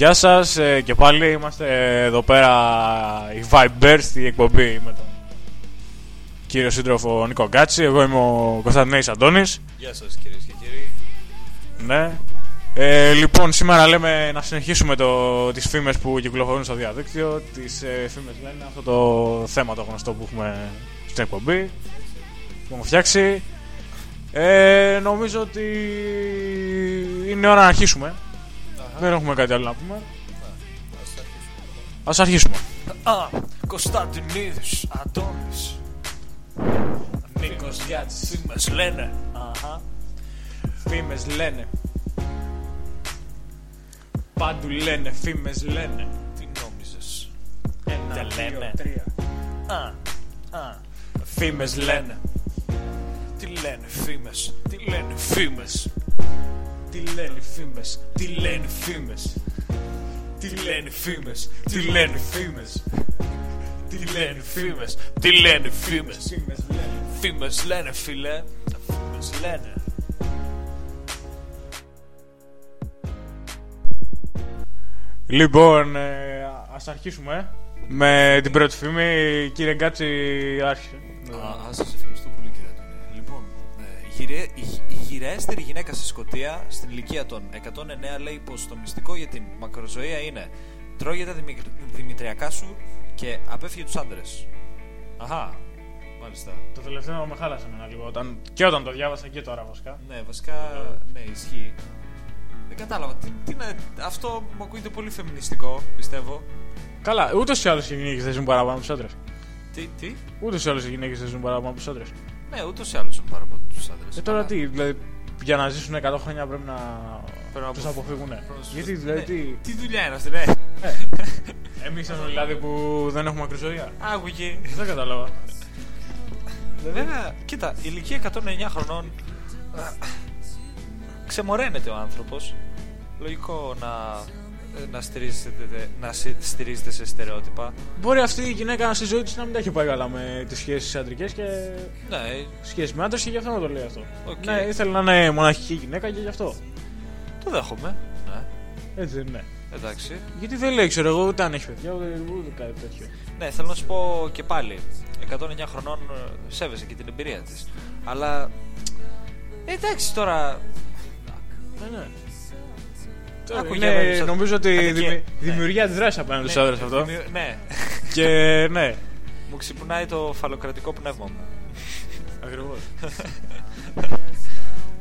Γεια σας ε, και πάλι είμαστε εδώ πέρα η Vibers στη εκπομπή με τον κύριο σύντροφο Νίκο Γκάτσι. Εγώ είμαι ο Κωνσταντινέης Αντώνης. Γεια σας κυρίες και κύριοι. Ναι. Ε, λοιπόν, σήμερα λέμε να συνεχίσουμε το, τις φήμες που κυκλοφορούν στο διαδίκτυο. Τις ε, φήμες λένε αυτό το θέμα το γνωστό που έχουμε στην εκπομπή. Που έχουμε φτιάξει. Ε, νομίζω ότι είναι ώρα να αρχίσουμε. Δεν έχουμε κάτι άλλο να πούμε. Ας αρχίσουμε. Α, Κωνσταντινίδης, Αντώνης. Νίκος Γιάτσης. Φήμες λένε; Αχα. Φήμες λένε. Πάντου λένε, φήμες λένε. Τι νόμιζες; Ένα, Δεν δύο, λένε. τρία. Α, α. Φήμες λένε. Τι λένε φήμες. Τι λένε φήμες. Τι λένε οι φήμες. Τι λένε οι φήμες. Τι λένε φήμες. Τι λένε φήμες. Τι λένε φήμες. Τι λένε φήμες. Φήμες λένε. Φήμες λένε φίλε. Φήμες λένε. Λοιπόν, ε, ας αρχίσουμε με την πρώτη φήμη. Κύριε Γκάτσι, άρχισε. Α, ας, σας ευχαριστώ πολύ κύριε Αντώνη. Λοιπόν, ε, η, γυρε, η, γυ- η γυραέστερη γυναίκα στη Σκωτία στην ηλικία των 109 λέει πως το μυστικό για την μακροζωία είναι τρώγε τα δημι- δημητριακά σου και απέφυγε τους άντρες. Αχα, μάλιστα. Το τελευταίο με χάλασε εμένα λίγο. Όταν, και όταν το διάβασα και τώρα βασικά. Ναι, βασικά, ναι, ισχύει. Δεν κατάλαβα. Τι, τι είναι, αυτό μου ακούγεται πολύ φεμινιστικό, πιστεύω. Καλά, ούτως ή άλλως οι γυναίκες δεν ζουν παραπάνω από τους άντρες. Τι, τι; Ούτως ή άλλως οι γυναίκες δεν ζουν παραπάνω από τους άντρες. Ναι, ούτως ή άλλως ζουν πάρα από τους άντρες. Ε, τώρα Αλλά- τι, δηλαδή για να ζήσουν 100 χρόνια πρέπει να, Πρέπει να τους αποφ- αποφύγουν. πρέπει να τους- Γιατί δηλαδή Ναι. τι. Τι δουλειά είναι αυτή, ναι. Ε, Εμείς είμαστε δηλαδή που δεν έχουμε ακροζωία. Άκουγε. Δεν κατάλαβα. Βέβαια, κοίτα, η ηλικία 109 χρονών ε, ξεμοραίνεται ο άνθρωπος. Λογικό να, ε, να, στηρίζεται, να συ- στηρίζεται σε στερεότυπα. Μπορεί αυτή η γυναίκα στη ζωή της να μην τα έχει πάει καλά με τις σχέσεις αντρικές και Ναι, σχέσεις με άντρες και γι' αυτό να το λέει αυτό. Οκ. Ναι, ήθελε να είναι μοναχική γυναίκα και γι' αυτό. το δέχομαι. Ναι, Έτσι δεν είναι. εντάξει. Γιατί δεν λέει, ξέρω εγώ, ούτε αν έχει παιδιά, ούτε, ούτε κάτι τέτοιο. Ναι, θέλω να σου πω και πάλι. 109 χρονών ε, σέβεσαι και την εμπειρία της. Αλλά. ε, εντάξει τώρα. Ναι, ναι. Άκου, είναι, για βέβαια, νομίζω ότι αδικία. δημι- Ναι. δημιουργεί αντιδράσεις απέναντι στους άντρε αυτό. δημιου- Ναι, και ναι, μου ξυπνάει το φαλοκρατικό πνεύμα μου. ακριβώς.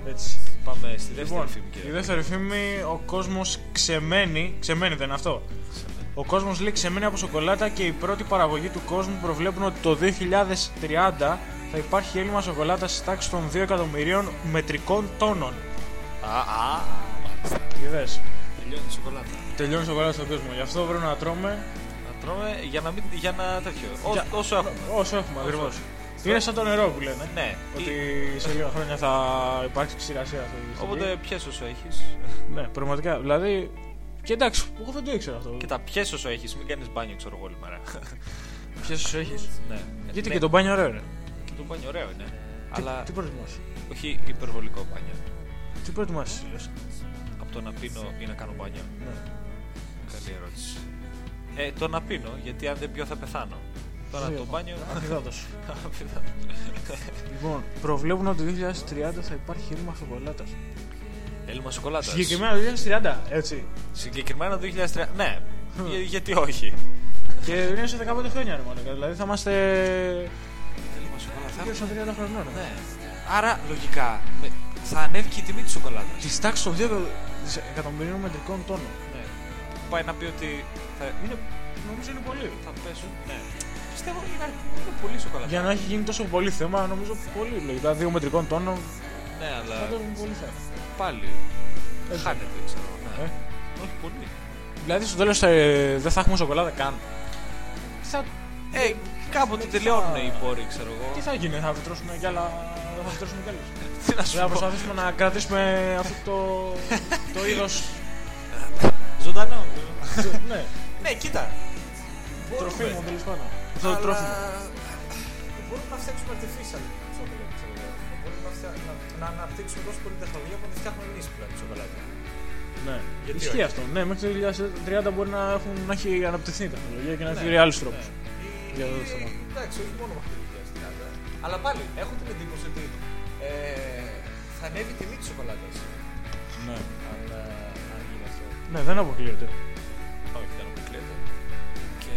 Έτσι. Πάμε στη δεύτερη Λοιπόν, φήμη, η κύριε. δεύτερη φήμη, ο κόσμος ξεμένει. Ξεμένει δεν είναι αυτό; Ο κόσμος λέει ξεμένει από σοκολάτα και η πρώτη παραγωγή του κόσμου προβλέπουν ότι το 2030 θα υπάρχει έλλειμμα σοκολάτας στη τάξης των 2 εκατομμυρίων μετρικών τόνων. Α, α, μάλιστα. Είδες, Τελειώνει η σοκολάτα. τελειώνει η σοκολάτα στον κόσμο. Γι' αυτό πρέπει να τρώμε Να τρώμε για να, μην, για να τέτοιο. Ό, Για- Όσο έχουμε. όσο έχουμε ακριβώς. έχουμε. Είναι σαν το νερό που λένε. Ναι, Ότι ή- σε λίγα χρόνια θα υπάρξει ξηρασία αυτή τη στιγμή. Οπότε πιες όσο έχεις. Ναι, πραγματικά. Δηλαδή. Και εντάξει, εγώ δεν το ήξερα αυτό. Και τα πιες όσο έχεις, μην κάνεις μπάνιο, ξέρω εγώ όλη μέρα. Ποιε σου έχεις. ναι. Γιατί Ναι, και το μπάνιο ωραίο είναι. και το μπάνιο ωραίο είναι. Τι, Αλλά τι προτιμάς; όχι υπερβολικό μπάνιο. Τι προτιμάς, λε. Από το να πίνω ή να κάνω μπάνιο. Ναι. Καλή ερώτηση. Ε, το να πίνω, γιατί αν δεν πιω θα πεθάνω. Τώρα το μπάνιο. Αφιδάτο. λοιπόν, προβλέπουν ότι το 2030 θα υπάρχει έλλειμμα σοκολάτας. Έλλειμμα σοκολάτας. Συγκεκριμένα το 2030, έτσι. Συγκεκριμένα το 2030. Ναι, Για- γιατί όχι; και είναι σε 15 χρόνια, ρε μαλάκα. Δηλαδή θα είμαστε. Έλλειμμα σοκολάτα. γύρω στα 30 χρονών. Ναι. Άρα λογικά με- θα ανέβει και η τιμή της σοκολάτας. Της τάξης των 2 εκατομμυρίων μετρικών τόνων. Ναι. Πάει να πει ότι θα, Είναι, νομίζω είναι πολύ. θα πέσουν. Ναι. Πιστεύω είναι, είναι πολύ σοκολάτα. Για να έχει γίνει τόσο πολύ θέμα, νομίζω πολύ. Λογικά 2 μετρικών τόνων Ναι, αλλά θα το έχουν πολύ θέμα. πάλι Έτσι. χάνεται, ξέρω. Ναι. Ε; Όχι πολύ. Δηλαδή στο τέλος δεν θα έχουμε σοκολάτα καν. Τι θα, Ε, κάποτε τελειώνουν οι πόροι, ξέρω εγώ. τι θα γίνει, θα βιτρώσουμε κι άλλα. Θα βιτρώσουμε κι άλλους. Τι να Θα σου πω. προσπαθήσουμε να κρατήσουμε αυτό το, το είδο. Ζωντανό. ναι, ναι, κοίτα. τροφίμο τέλο πάντων. Αυτό το Αλλά τρόφιμο. Μπορούμε να φτιάξουμε artificial chocolate, ξέρω εγώ. Μπορούμε να, φτιά... να, να αναπτύξουμε τόσο πολύ τεχνολογία που να τη φτιάχνουμε εμείς πλέον σοκολάτα. Ναι. Γιατί Ισχύει όχι; αυτό. Ναι, μέχρι το 2030 μπορεί να, έχουν, να έχει αναπτυχθεί η τεχνολογία και να έχει Ναι, βρει άλλους ναι. τρόπου. Ή- Για το θέμα. Εντάξει, όχι μόνο μέχρι το 2030. Αλλά πάλι έχω την εντύπωση ότι ε, θα ανέβει η τιμή της σοκολάτας. Ναι. Αν, ε, αν γίνει αυτό. ναι, δεν αποκλείεται. Όχι, δεν αποκλείεται. Και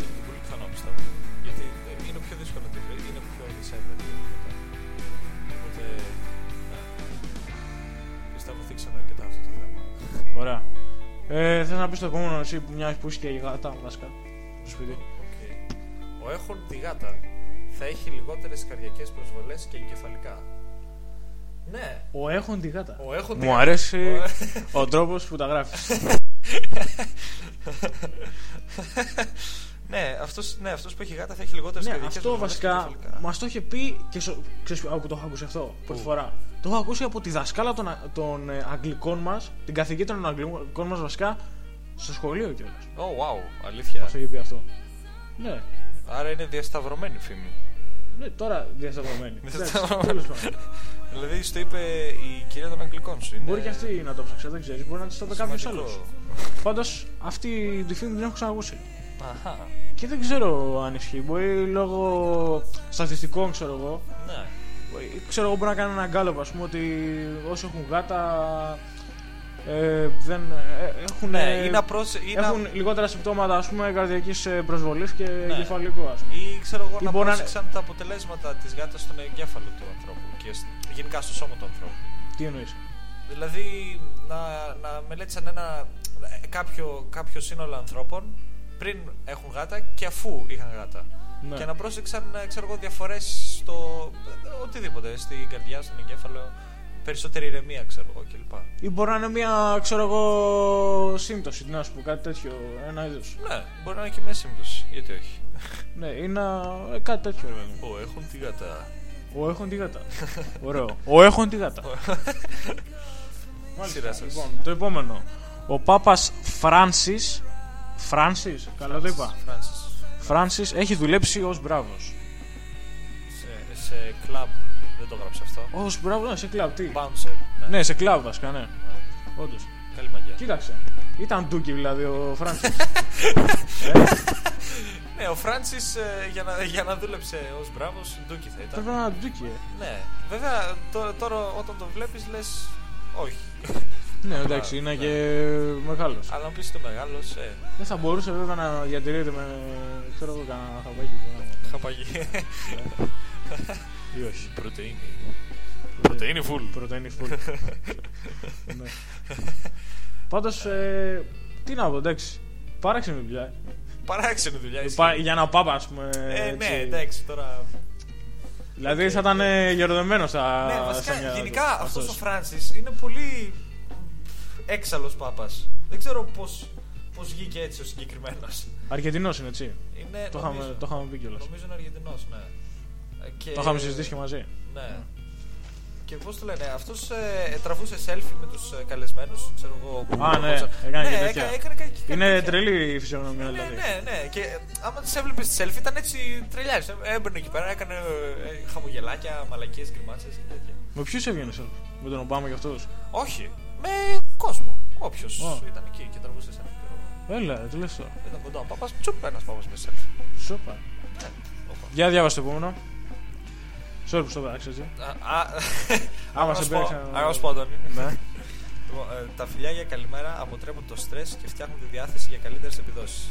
είναι και πολύ πιθανό πιστεύω. Γιατί ε, είναι πιο δύσκολο να τη βρει, είναι πιο δυσέβρετη. Οπότε. Ναι. Πιστεύω θίξαμε αρκετά αυτό το θέμα. Ωραία. Ε, Θες να πεις το επόμενο εσύ που μια που είσαι και η γάτα βασικά στο σπίτι; Οκ. Ο έχων τη γάτα θα έχει λιγότερες καρδιακές προσβολές και εγκεφαλικά. Ναι, Ο έχων τη γάτα. ο έχων τη Μου γάτα- αρέσει Ο- ο τρόπος που τα γράφεις. ναι, αυτός, ναι, αυτός που έχει γάτα θα έχει λιγότερες ναι, καρδιακές αυτό βασικά μας το είχε πει και στο, ξέρεις από που το έχω ακούσει αυτό πρώτη Πού; φορά. Το έχω ακούσει από τη δασκάλα των, α- των ε, Αγγλικών μας, την καθηγήτρια των Αγγλικών μας βασικά, στο σχολείο κιόλας. Oh, wow, αλήθεια. Μας το είχε πει αυτό. Ναι, Άρα είναι διασταυρωμένη φήμη. ναι τώρα διασταυρωμένη. Διασταυρωμένη. Τέλος πάντων. Δηλαδή, στο είπε η κυρία των Αγγλικών σου. Είναι Μπορεί και αυτή να το ψάξει, δεν ξέρεις. Μπορεί να της το πει κάποιος σημαντικό. άλλος. Πάντως αυτή τη φήμη την έχω ξανακούσει. Αχα. Και δεν ξέρω αν ισχύει. Μπορεί λόγω στατιστικών, ξέρω εγώ. Ναι. μπορεί- Ξέρω εγώ μπορεί να κάνει ένα γκάλωπ, ας πούμε, ότι όσοι έχουν γάτα. Ε, δεν, ε, έχουν, Ναι, ε, είναι απρόσε... είναι έχουν λιγότερα συμπτώματα ας πούμε καρδιακής ε, προσβολής και Ναι. κεφαλικού ας πούμε. ή ξέρω εγώ Ή να μπορεί να είναι- πρόσεξαν τα αποτελέσματα της γάτας στον εγκέφαλο του ανθρώπου και σ- γενικά στο σώμα του ανθρώπου. Τι εννοείς; Δηλαδή να, να μελέτησαν ένα, κάποιο, κάποιο σύνολο ανθρώπων πριν έχουν γάτα και αφού είχαν γάτα. Ναι. Και να πρόσεξαν ε, ξέρω εγώ, διαφορές στο ε, οτιδήποτε, στην καρδιά, στον εγκέφαλο, περισσότερη ηρεμία ξέρω εγώ κλπ. Ή μπορεί να είναι μια, ξέρω εγώ, σύμπτωση, τι να σου πω, κάτι τέτοιο, ένα είδος. Ναι, μπορεί να είναι και μια σύμπτωση, γιατί όχι. Ναι, ή να... ε, κάτι τέτοιο, ρε παιδί μου. Ω, έχουν τη γάτα. Ο έχουν τη γάτα. Ωραίο. Ο έχουν τη γάτα. Σειρά σας. Λοιπόν, το επόμενο. Ο Πάπας Φράνσις, Φράνσις, καλά το είπα. Φράνσις. Φράνσις έχει δουλέψει ως μπράβος. Σε, σε κλαμπ, δεν το γράψα αυτό. Ως μπράβο, ναι, σε κλαμπ, τι; Bouncer. Ναι. Ναι, σε κλαμπ βασικά, ναι. Ναι. Όντως. Καλή μαγιά. Κοίταξε. Ήταν ντούκι δηλαδή ο Φράνσις. Ναι, ο Φράνσις για, να, για να δούλεψε ως μπράβος, ντούκι θα Πρέπει ήταν. να είναι ντούκι, ε. Ναι, βέβαια τώρα, τώρα όταν το βλέπεις λες όχι. Ναι, εντάξει, είναι και μεγάλος. Αλλά αν πεις το μεγάλος, ε, Δεν θα μπορούσε βέβαια να διατηρείται με, ξέρω εγώ, κανένα χαπάκι. κανένα- χαπαγή. Ή όχι. Πρωτεΐνη. Πρωτεΐνη full. Πρωτεΐνη full. ναι. Πάντως, ε, τι να πω, εντάξει. Πάραξε με δουλειά. Παράξενη δουλειά. ισχύει. Πα- Για να πάμε, ας πούμε. Ε, έτσι. ναι, εντάξει τώρα. Δηλαδή θα ήταν ε, γεροδεμένος στα. ναι, στα βασικά μυαλά του. γενικά αυτός Αυτός. ο Φράνσι είναι πολύ έξαλλος πάπας. Δεν ξέρω πώς πώς βγήκε έτσι ο συγκεκριμένος. Αργεντινός είναι έτσι. Είναι, Το νομίζω, είχαμε, το είχαμε πει κιόλας. νομίζω είναι Αργεντινός, ναι. Ε, Και... Το είχαμε συζητήσει και μαζί. Ναι. Και πώς το λένε, αυτός ε, τραβούσε selfie με τους ε, καλεσμένους, ξέρω εγώ. που Α, ναι, ερχόντουσαν. έκανε και ναι, τέτοια. έκανε, έκανε, και- και Είναι τέτοια. τρελή η φυσιογνωμία Ναι, δηλαδή. ναι, ναι. Και ε, άμα τις έβλεπες τη selfie ήταν έτσι τρελιάρης. Έμπαινε εκεί πέρα, έκανε ε, χαμογελάκια, μαλακίες, γκριμάτσες και τέτοια. Με ποιους έβγαινες selfie, με τον Ομπάμα και αυτούς; Όχι, με κόσμο. Όποιος Ω. ήταν εκεί και τραβούσε selfie. ξέρω εγώ. Έλα, τι λες τώρα. Ήταν κοντά ο παπά, τσουπ, ένας παπά με selfie. Σόπα. Ναι, όπα. Για διάβασε το επόμενο. Sorry που στο πέταξε έτσι. Α, α, Άμα να σε σου πω- πέταξα. α, να σου πω, Αντώνη. Ναι. Λοιπόν, ε, τα φιλιά για καλημέρα αποτρέπουν το στρες και φτιάχνουν τη διάθεση για καλύτερες επιδόσεις.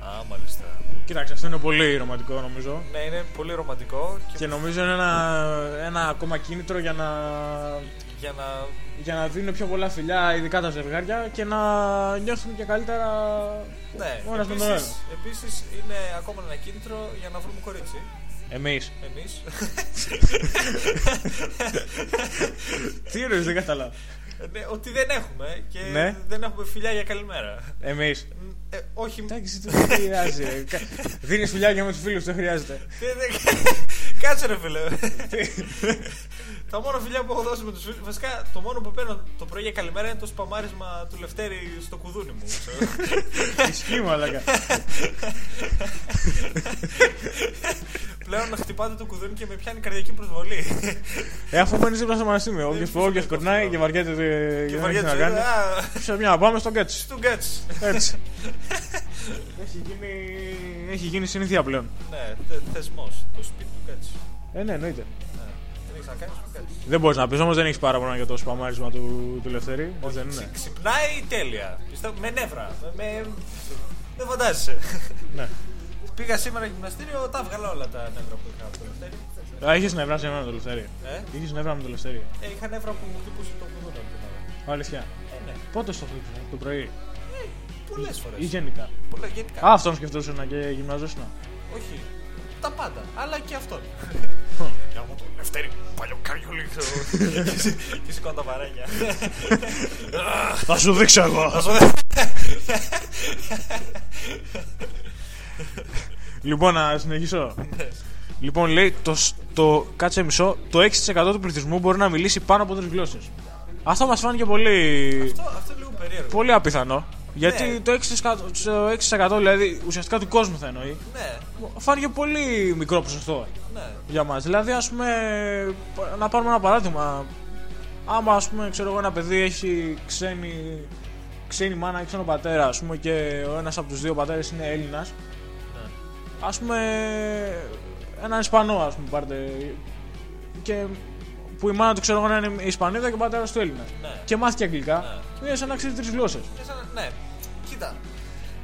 Α, μάλιστα. Κοίταξε, αυτό είναι πολύ ρομαντικό νομίζω. Ναι, είναι πολύ ρομαντικό και, Και νομίζω είναι ένα, ένα ακόμα κίνητρο για να, για να. για να δίνουν πιο πολλά φιλιά, ειδικά τα ζευγάρια, και να νιώθουν και καλύτερα Ναι, ο ένας με τον άλλο. επίσης, επίσης είναι ακόμα ένα κίνητρο για να βρούμε κορίτσι. Εμείς. Εμείς. Τι εννοείς, δεν κατάλαβα. Ναι, ότι δεν έχουμε και Ναι. δεν έχουμε φιλιά για καλημέρα. Εμείς. Ε, όχι. Εντάξει, τι δεν χρειάζεται. Δίνεις φιλιά και με τους φίλους, δεν χρειάζεται. Δεν- δεν- Κάτσε ρε φίλε. Τα μόνα φιλιά που έχω δώσει με τους φίλους. Βασικά το μόνο που παίρνω το πρωί για καλημέρα είναι το σπαμάρισμα του Λευτέρη στο κουδούνι μου. ξέρω. Ισχύει, μαλάκα. Πλέον χτυπάτε το κουδούνι και με πιάνει καρδιακή προσβολή. Ε, αφού μένει δίπλα στο πανεπιστήμιο. Όποιο φυσικά, όποιος περνάει αυτό. και βαριέται. ε, Και δεν βαριέται. έχει να κάνει. «Α, Σε μια πάμε στο κέτσι. Του γκέτς. Έτσι. έχει, γίνει... έχει γίνει συνήθεια πλέον. Ναι, θεσμός. Το σπίτι του γκέτς. Ε, ναι, εννοείται. Ναι. Δεν έχεις να κάνεις το γκέτς. Δεν μπορείς να πεις όμως δεν έχεις παράπονα για το σπαμάρισμα του, του Λευτέρη. Έτσι δεν είναι. Ξυ- Ξυπνάει τέλεια. Πιστεύω, με νεύρα. Με... Δεν φαντάζεσαι. ναι. Πήγα σήμερα γυμναστήριο, τα έβγαλα όλα τα νεύρα που είχα από το Λευτέρη. Α, είχες νευρά σε μένα με το Λευτέρη. Ε, Είχες νευρά με το Λευτέρη. ε, είχα νεύρα που μου χτυπούσε το κουδούνι από την ώρα. Αλήθεια. Ε, ναι. Πότε στο χτύπησε, το πρωί; Πολλές φορές. Ή γενικά; Πολλά γενικά. Α, αυτόν σκεφτόσουν και γυμναζόσουν. Όχι. Τα πάντα. Αλλά και αυτόν. Για μου το Λευτέρη, παλιό καριόλι. Και σηκώνω τα βαρένια. Θα σου δείξω εγώ. Λοιπόν, να συνεχίσω. λοιπόν, λέει το, το, κάτσε μισό, το 6% του πληθυσμού μπορεί να μιλήσει πάνω από τρεις γλώσσες. Αυτό μας φάνηκε πολύ, Αυτό, αυτό είναι λίγο περίεργο. πολύ απίθανο. Γιατί Ναι. το 6%, το 6% δηλαδή ουσιαστικά του κόσμου θα εννοεί. Ναι, Φάνηκε πολύ μικρό ποσοστό ναι. για μας. Δηλαδή, ας πούμε, να πάρουμε ένα παράδειγμα. Άμα, ας πούμε, ξέρω εγώ, ένα παιδί έχει ξένη, ξένη μάνα ή ξένο πατέρα, ας πούμε, και ο ένας από τους δύο πατέρες είναι Έλληνας, ναι. Ας πούμε, έναν Ισπανό, ας πούμε, πάρτε, και που η μάνα του, ξέρω εγώ, να είναι Ισπανίδα και ο πατέρας του Έλληνας. Ναι. Και μάθει και αγγλικά, είναι σαν να ξέρει τρεις γλώσσες. Και σαν- Ναι, κοίτα.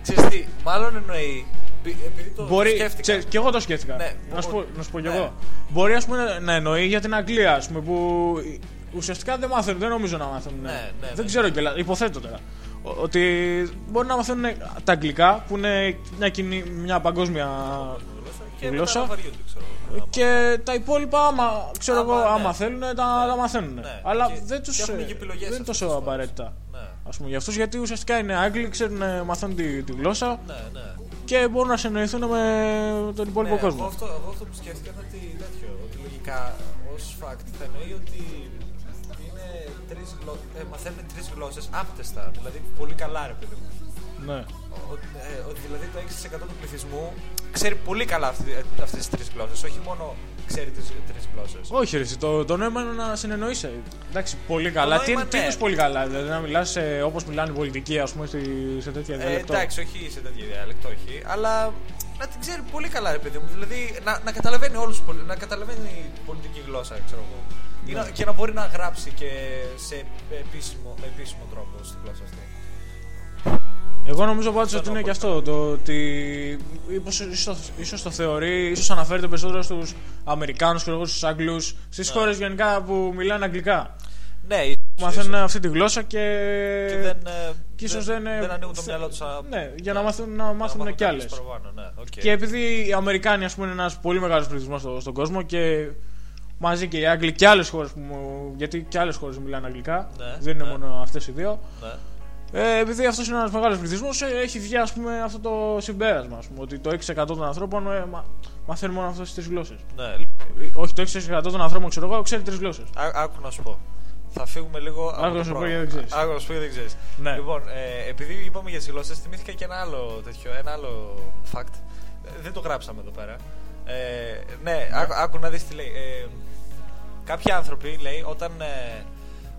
Ξέρεις τι, μάλλον εννοεί. ποι- Επειδή το Μπορεί, το σκέφτηκα. ξέρεις, και εγώ το σκέφτηκα. Ναι, να, σου ο- πω, να σου πω κι ναι. εγώ. Μπορεί ας πούμε, να εννοεί για την Αγγλία, ας πούμε, που ουσιαστικά δεν μάθουν, δεν νομίζω να μάθουν. Ναι, ναι, δεν ναι. ξέρω και υποθέτω τώρα. Ο- Ότι μπορεί να μαθαίνουν τα αγγλικά που είναι μια, κοινή, μια παγκόσμια. Και γλώσσα. μετά να βαριούνται, ξέρω εγώ. Και τα υπόλοιπα, άμα, ξέρω Άμα, εγώ, ναι. άμα θέλουν, τα, τα μαθαίνουν. Ναι. Αλλά Και- δεν, τους, και έχουν ε, και επιλογές δεν είναι αυτές τόσο τις φορές. απαραίτητα. Ναι, Ας πούμε, για αυτούς γιατί ουσιαστικά είναι Άγγλοι, ξέρουν, ε, μαθαίνουν τη, τη γλώσσα ναι, ναι. και μπορούν να συνεννοηθούν με τον υπόλοιπο Ναι, κόσμο. Εγώ αυτό, εγώ αυτό που σκέφτηκα είναι ότι τέτοιο. Ότι λογικά ως fact θα εννοεί ότι είναι τρεις γλω... ε, μαθαίνουν τρεις γλώσσες άπτεστα. Δηλαδή πολύ καλά, ρε παιδί μου. Ναι. Ότι, ε, ότι δηλαδή το 6% του πληθυσμού ξέρει πολύ καλά αυτές τις τρεις γλώσσες. Όχι μόνο ξέρει τις τρεις γλώσσες. Όχι, ρε, εσύ, το, το νόημα είναι να συνεννοείσαι. Εντάξει, πολύ καλά. Τι, νόημα, τι ναι. είναι πολύ καλά, δηλαδή να μιλάς όπως μιλάνε οι πολιτικοί, ας πούμε, στη, σε τέτοια Ε, διαλεκτό. εντάξει, όχι σε τέτοια διάλεκτο, όχι. Αλλά να την ξέρει πολύ καλά, ρε παιδί μου. Δηλαδή να, να καταλαβαίνει όλους, τους πολι- να καταλαβαίνει η πολιτική γλώσσα, ξέρω εγώ. Ή Ναι. να- και να μπορεί να γράψει και σε επίσημο, με επίσημο τρόπο στη γλώσσα αυτή. Εγώ νομίζω πάντως Δεν ότι είναι έχω και αυτό. Το ότι ίσως το θεωρεί, ίσως αναφέρεται περισσότερο στους Αμερικάνους, στους Άγγλους, στις Ναι. χώρες γενικά που μιλάνε αγγλικά. Ναι, Που μαθαίνουν αυτή τη γλώσσα και. και δεν, ε, και ίσως δεν, δεν, ε, δεν ανοίγουν το θε- μυαλό τους. Ναι, για να μάθουν, να μάθουν κι άλλες. Ναι, οκ. Και επειδή οι Αμερικάνοι, ας πούμε, είναι ένας πολύ μεγάλος πληθυσμός στο, στον κόσμο και μαζί και οι Άγγλοι και άλλες χώρες που. μου- Γιατί και άλλες χώρες μιλάνε αγγλικά. Ναι, δεν είναι ναι. μόνο αυτές οι δύο. Ναι. Ε, επειδή αυτός είναι ένας μεγάλος πληθυσμός, έχει βγει ας πούμε, αυτό το συμπέρασμα. Ας πούμε, ότι το 6% των ανθρώπων ε, μα, μαθαίνουν μόνο αυτές τις τρεις γλώσσες. Ναι. Όχι, το 6% των ανθρώπων, ξέρω εγώ, ξέρει τρεις γλώσσες. Ά- Άκου να σου πω. Θα φύγουμε λίγο. από Άκου το να σου πω πρόγραμμα. γιατί δεν ξέρεις. Άκου να σου πω γιατί δεν ξέρεις. Ναι. Λοιπόν, ε, επειδή είπαμε για τις γλώσσες, θυμήθηκα και ένα άλλο τέτοιο, ένα άλλο fact. Ε, δεν το γράψαμε εδώ πέρα. Ε, ναι, άκου, άκου να δεις τι λέει. Ε, κάποιοι άνθρωποι, λέει, όταν ε,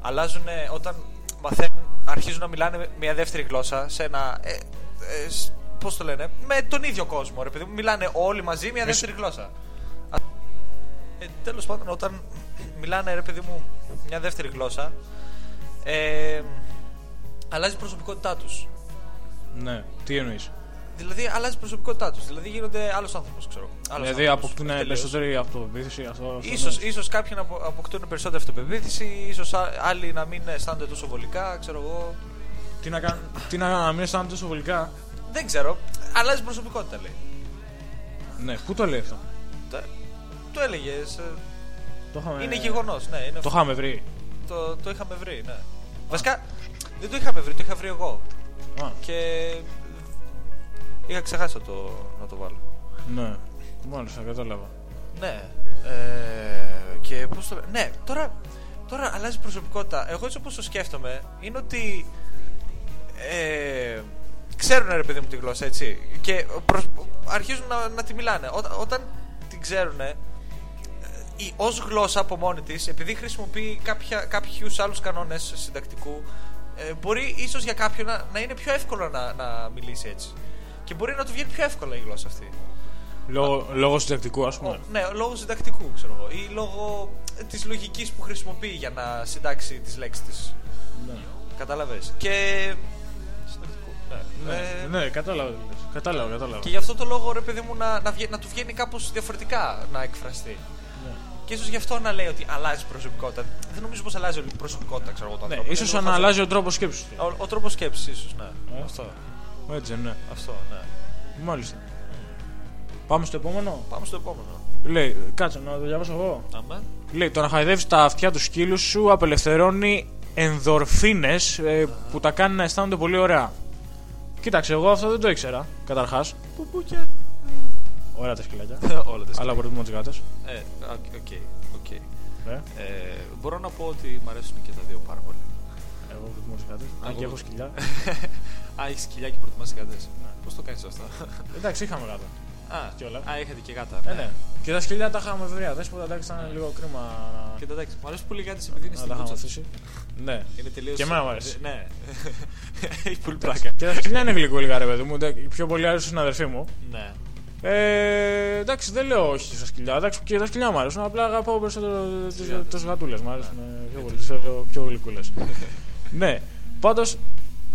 αλλάζουν, όταν μαθαίνουν, αρχίζουν να μιλάνε με μια δεύτερη γλώσσα σε ένα. Ε, ε, σ- πώς το λένε, με τον ίδιο κόσμο, ρε παιδί μου. Μιλάνε όλοι μαζί μια δεύτερη γλώσσα. Α- Ε, Τέλος πάντων, όταν μιλάνε, ρε παιδί μου, μια δεύτερη γλώσσα, ε, αλλάζει η προσωπικότητά τους. ναι. Τι εννοείς; Δηλαδή, αλλάζει η προσωπικότητά τους. Δηλαδή, γίνονται άλλος άνθρωπος, ξέρω. Άλλος Δηλαδή άνθρωπος, αποκτούν τελείως. περισσότερη αυτοπεποίθηση. Αυτό, αυτό Ίσως, εννοείς. ίσως κάποιοι να απο- αποκτούν περισσότερη αυτοπεποίθηση, ίσως α- άλλοι να μην αισθάνονται τόσο βολικά, ξέρω εγώ. Τι να κάνουν, τι να, να μην αισθάνονται τόσο βολικά; Δεν ξέρω. Αλλάζει προσωπικότητα, λέει. Ναι, πού το λέει αυτό; Το, το έλεγες. Το είχαμε, Είναι γεγονός, ναι. Είναι Το είχαμε βρει. το, το είχαμε βρει, ναι. Βασικά δεν το είχαμε βρει, το είχα βρει εγώ. Α, Και είχα ξεχάσει να το, να το βάλω. ναι. Μάλιστα, κατάλαβα. Ναι. Ε, και πώς το... Ναι, τώρα, τώρα αλλάζει προσωπικότητα. Εγώ έτσι όπως το σκέφτομαι είναι ότι ε, ξέρουν ρε παιδί μου τη γλώσσα έτσι και προσ- αρχίζουν να, να τη μιλάνε. Όταν, όταν την ξέρουν η, ως γλώσσα από μόνη της επειδή χρησιμοποιεί κάποια, κάποιους άλλους κανόνες συντακτικού ε, μπορεί ίσως για κάποιον να, να είναι πιο εύκολο να, να μιλήσει έτσι και μπορεί να του βγαίνει πιο εύκολα η γλώσσα αυτή Λόγω, λόγω συντακτικού, ας πούμε. ο- ναι, λόγω συντακτικού, ξέρω εγώ. Ή λόγω της λογικής που χρησιμοποιεί για να συντάξει τις λέξεις της. Ναι. Κατάλαβες. Και. Συντακτικού. Ναι. Ε, Ναι, κατάλαβα. τι λες. Κατάλαβα, κατάλαβα. Και γι' αυτό το λόγο, ρε παιδί μου, να, να, βγε- να του βγαίνει κάπως διαφορετικά να εκφραστεί. Ναι. Και ίσως γι' αυτό να λέει ότι αλλάζει προσωπικότητα. Δεν νομίζω πως αλλάζει όλη η προσωπικότητα, ξέρω εγώ. του Ναι, ανθρώπου. ίσως Είναι να λίγο αλλάζει ο τρόπος σκέψης του. χαζό. Ο, ο τρόπος σκέψης, ίσως, ναι. Ε. Αυτό. Έτσι, ναι. Αυτό, ναι. Μάλιστα. Πάμε στο επόμενο; Πάμε στο επόμενο. Λέει, κάτσε να το διαβάσω εγώ. Αμέ. Λέει, το να χαϊδεύεις τα αυτιά του σκύλου σου απελευθερώνει ενδορφίνες που τα κάνει να αισθάνονται πολύ ωραία. Κοίταξε, εγώ αυτό δεν το ήξερα, καταρχάς. Πουπούκια. Ωραία τα σκυλάκια. Όλα τα Αλλά προτιμώ τις γάτες. Ε, οκ, οκ. οκ. Ε, Ε, μπορώ να πω ότι μου αρέσουν και τα δύο πάρα πολύ. εγώ προτιμώ τις γάτες. Αν Εγώ- και έχω σκυλιά. Α, έχεις σκυλιά και προτιμάς γάτες. Πώς το κάνεις αυτό; Εντάξει, είχαμε γάτα. Α, Κιόλα. α, είχατε και γάτα. Ε, ναι. Και τα σκυλιά τα είχαμε βρει. Αδέσποτα, εντάξει, ήταν λίγο κρίμα να- Και τα εντάξει, μου αρέσουν πολύ οι γάτες επειδή είναι να στην τα είχαμε κούτσα. αφήσει. Ναι. Είναι τελείως... Και εμένα μου αρέσει. Ναι. Έχει πολύ πλάκα. Και τα σκυλιά είναι γλυκούλιγα, ρε παιδί μου. Τα- Οι πιο πολύ άρεσαν στην αδερφή μου. Ναι. Ε, εντάξει, δεν λέω όχι στα σκυλιά. Εντάξει, και τα σκυλιά μου αρέσουν. Απλά αγαπάω περισσότερο τι γατούλες. Μου αρέσουν ε, πιο πολύ. τις θεωρώ πιο γλυκούλες. ναι. Πάντως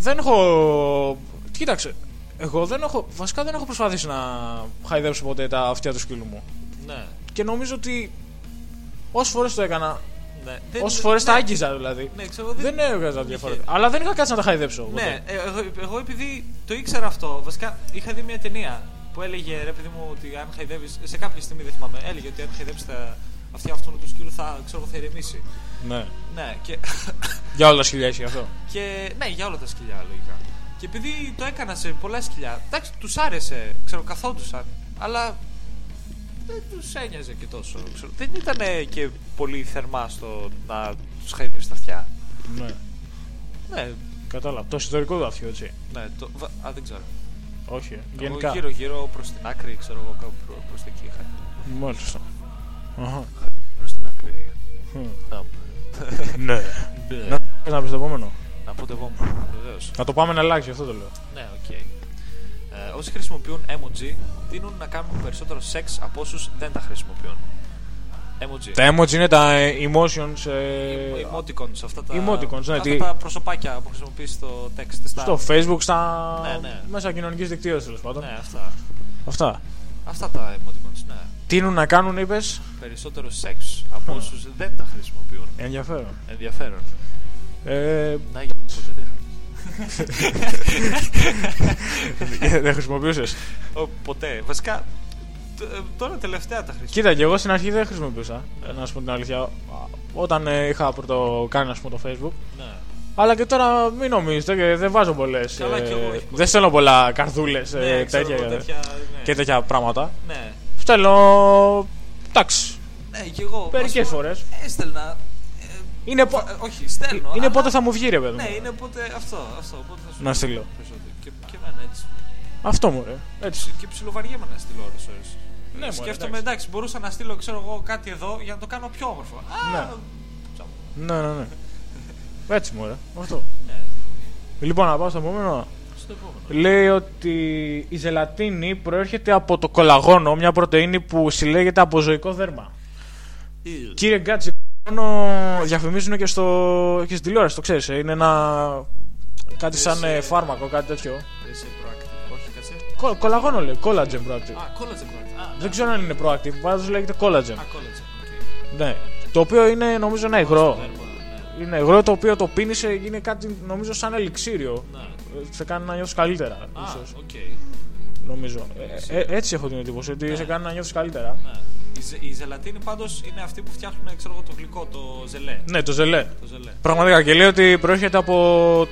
δεν έχω. Κοίταξε. Εγώ δεν έχω. Βασικά δεν έχω προσπαθήσει να χαϊδέψω ποτέ τα αυτιά του σκύλου μου. Ναι. Και νομίζω ότι όσες φορές το έκανα. ναι. Δεν- Όσες φορές ναι. τα άγγιζα δηλαδή. Ναι, ξέρω, δεν... Δεν έβγαζα διαφορετικά. Αλλά δεν είχα κάτσει να τα χαϊδέψω. ποτέ. Ναι, ε, εγώ, εγώ επειδή το ήξερα αυτό, βασικά είχα δει μια ταινία που έλεγε ρε παιδί μου ότι αν χαϊδεύει. Σε κάποια στιγμή δεν θυμάμαι, έλεγε ότι αν χαϊδέψεις τα αυτιά αυτού του σκύλου θα, ξέρω, θα ηρεμήσει. Ναι. Ναι, και, Για όλα τα σκυλιά ισχύει αυτό. και ναι, για όλα τα σκυλιά λογικά. Και επειδή το έκανα σε πολλά σκυλιά, εντάξει, τους άρεσε, ξέρω, καθόντουσαν, αλλά δεν τους ένοιαζε και τόσο. Ξέρω. Δεν ήταν και πολύ θερμά στο να τους χαϊδεύεις τα αυτιά. Ναι. Ναι, Κατάλαβα. Το ιστορικό του αυτιού, έτσι. ναι, το, βα- α, δεν ξέρω. Όχι. ε. Εγώ Γενικά. γύρω γύρω προς την άκρη, ξέρω εγώ κάπου προ, προς τα εκεί είχα. Μάλιστα. Αχα. Προς την άκρη. Χμ. Να, Ναι. ναι. Να θες να πεις το επόμενο. να πω το επόμενο, βεβαίως. Να το πάμε να αλλάξει, αυτό το λέω. Ναι, οκ. Ε, όσοι χρησιμοποιούν emoji τείνουν να κάνουν περισσότερο σεξ από όσους δεν τα χρησιμοποιούν. Emoji. Τα emoji είναι τα ε, emotions ε, Οι emoticons, αυτά τα, Emoticons, ναι, αυτά τι- τα προσωπάκια που χρησιμοποιείς στο text. Στα... στο facebook, στα Ναι, ναι. μέσα κοινωνικής δικτύωσης τέλος πάντων. Ναι, αυτά. Αυτά. Αυτά τα emoticons, ναι. Τίνουν να κάνουν, είπες; Περισσότερο σεξ από όσους δεν τα χρησιμοποιούν. Ενδιαφέρον. Ενδιαφέρον. Ε, Να για ποτέ δεν δεν χρησιμοποιούσες. Ο, ποτέ. Βασικά, τ- ε, τώρα τελευταία τα χρησιμοποιώ. Κοίτα, και εγώ στην αρχή δεν χρησιμοποιούσα. Να σου πω την αλήθεια. Όταν ε, είχα πρώτο κάνει, ας πούμε, το facebook. Ναι. Αλλά και τώρα μην νομίζετε και δεν βάζω πολλές. Καλά, κι εγώ, όχι δεν πολλές. στέλνω πολλά καρδούλες Ναι, τέτοια, ξέρω εγώ, τέτοια, ναι. και τέτοια πράγματα. Ναι. Στέλνω. Εντάξει. Ναι, και εγώ. Μερικές ας πούμε, φορές. Έστελνα. ε, Είναι, πο- ε, όχι, στέλνω. είναι αλλά- πότε θα μου βγει, ρε παιδί. Ναι, μου. είναι πότε. Αυτό, αυτό. Πότε θα σου Να βγει στείλω. περισσότερο. Και, και εμένα έτσι. Αυτό μου, ρε. Έτσι. Και ψιλοβαριέμαι να στείλω ώρες ώρες. Ναι, μωρέ, Σκέφτομαι, εντάξει. εντάξει. μπορούσα να στείλω ξέρω εγώ, κάτι εδώ για να το κάνω πιο όμορφο. Α, Ναι. τσαμπ. Ναι, ναι, ναι. Έτσι μου, ρε. Αυτό. ναι. Λοιπόν, να πάω στο επόμενο. Στο επόμενο. Λέει ότι η ζελατίνη προέρχεται από το κολαγόνο, μια πρωτεΐνη που συλλέγεται από ζωικό δέρμα. Ew. Κύριε Γκάτσι, κολαγόνο διαφημίζουν και, στο... και στην τηλεόραση, το ξέρεις. ε; Είναι ένα. κάτι σαν ε, σε- φάρμακο, κάτι τέτοιο. Είσαι proactive. Όχι, κάτσε. Κο- κολαγόνο λέει, collagen proactive. Α, collagen proactive. Α, ναι. Δεν ξέρω αν είναι proactive, πάντως λέγεται collagen. Α, collagen. οκ. Ναι. Το οποίο είναι νομίζω ένα υγρό. Δέρμα, ναι. Είναι υγρό το οποίο το πίνεις ε, είναι κάτι νομίζω σαν ελιξίριο. Ναι. Ε, Σε κάνει να νιώθεις καλύτερα. Α, ίσως, οκ. νομίζω. Ε, ε, έτσι έχω την εντύπωση ότι Ναι. σε κάνει να νιώθεις καλύτερα. Ναι. Η, ζε- η ζελατίνη πάντως είναι αυτή που φτιάχνουν ξέρω εγώ, το γλυκό, το ζελέ. Ναι, το ζελέ. Το ζελέ. Πραγματικά και λέει ότι προέρχεται από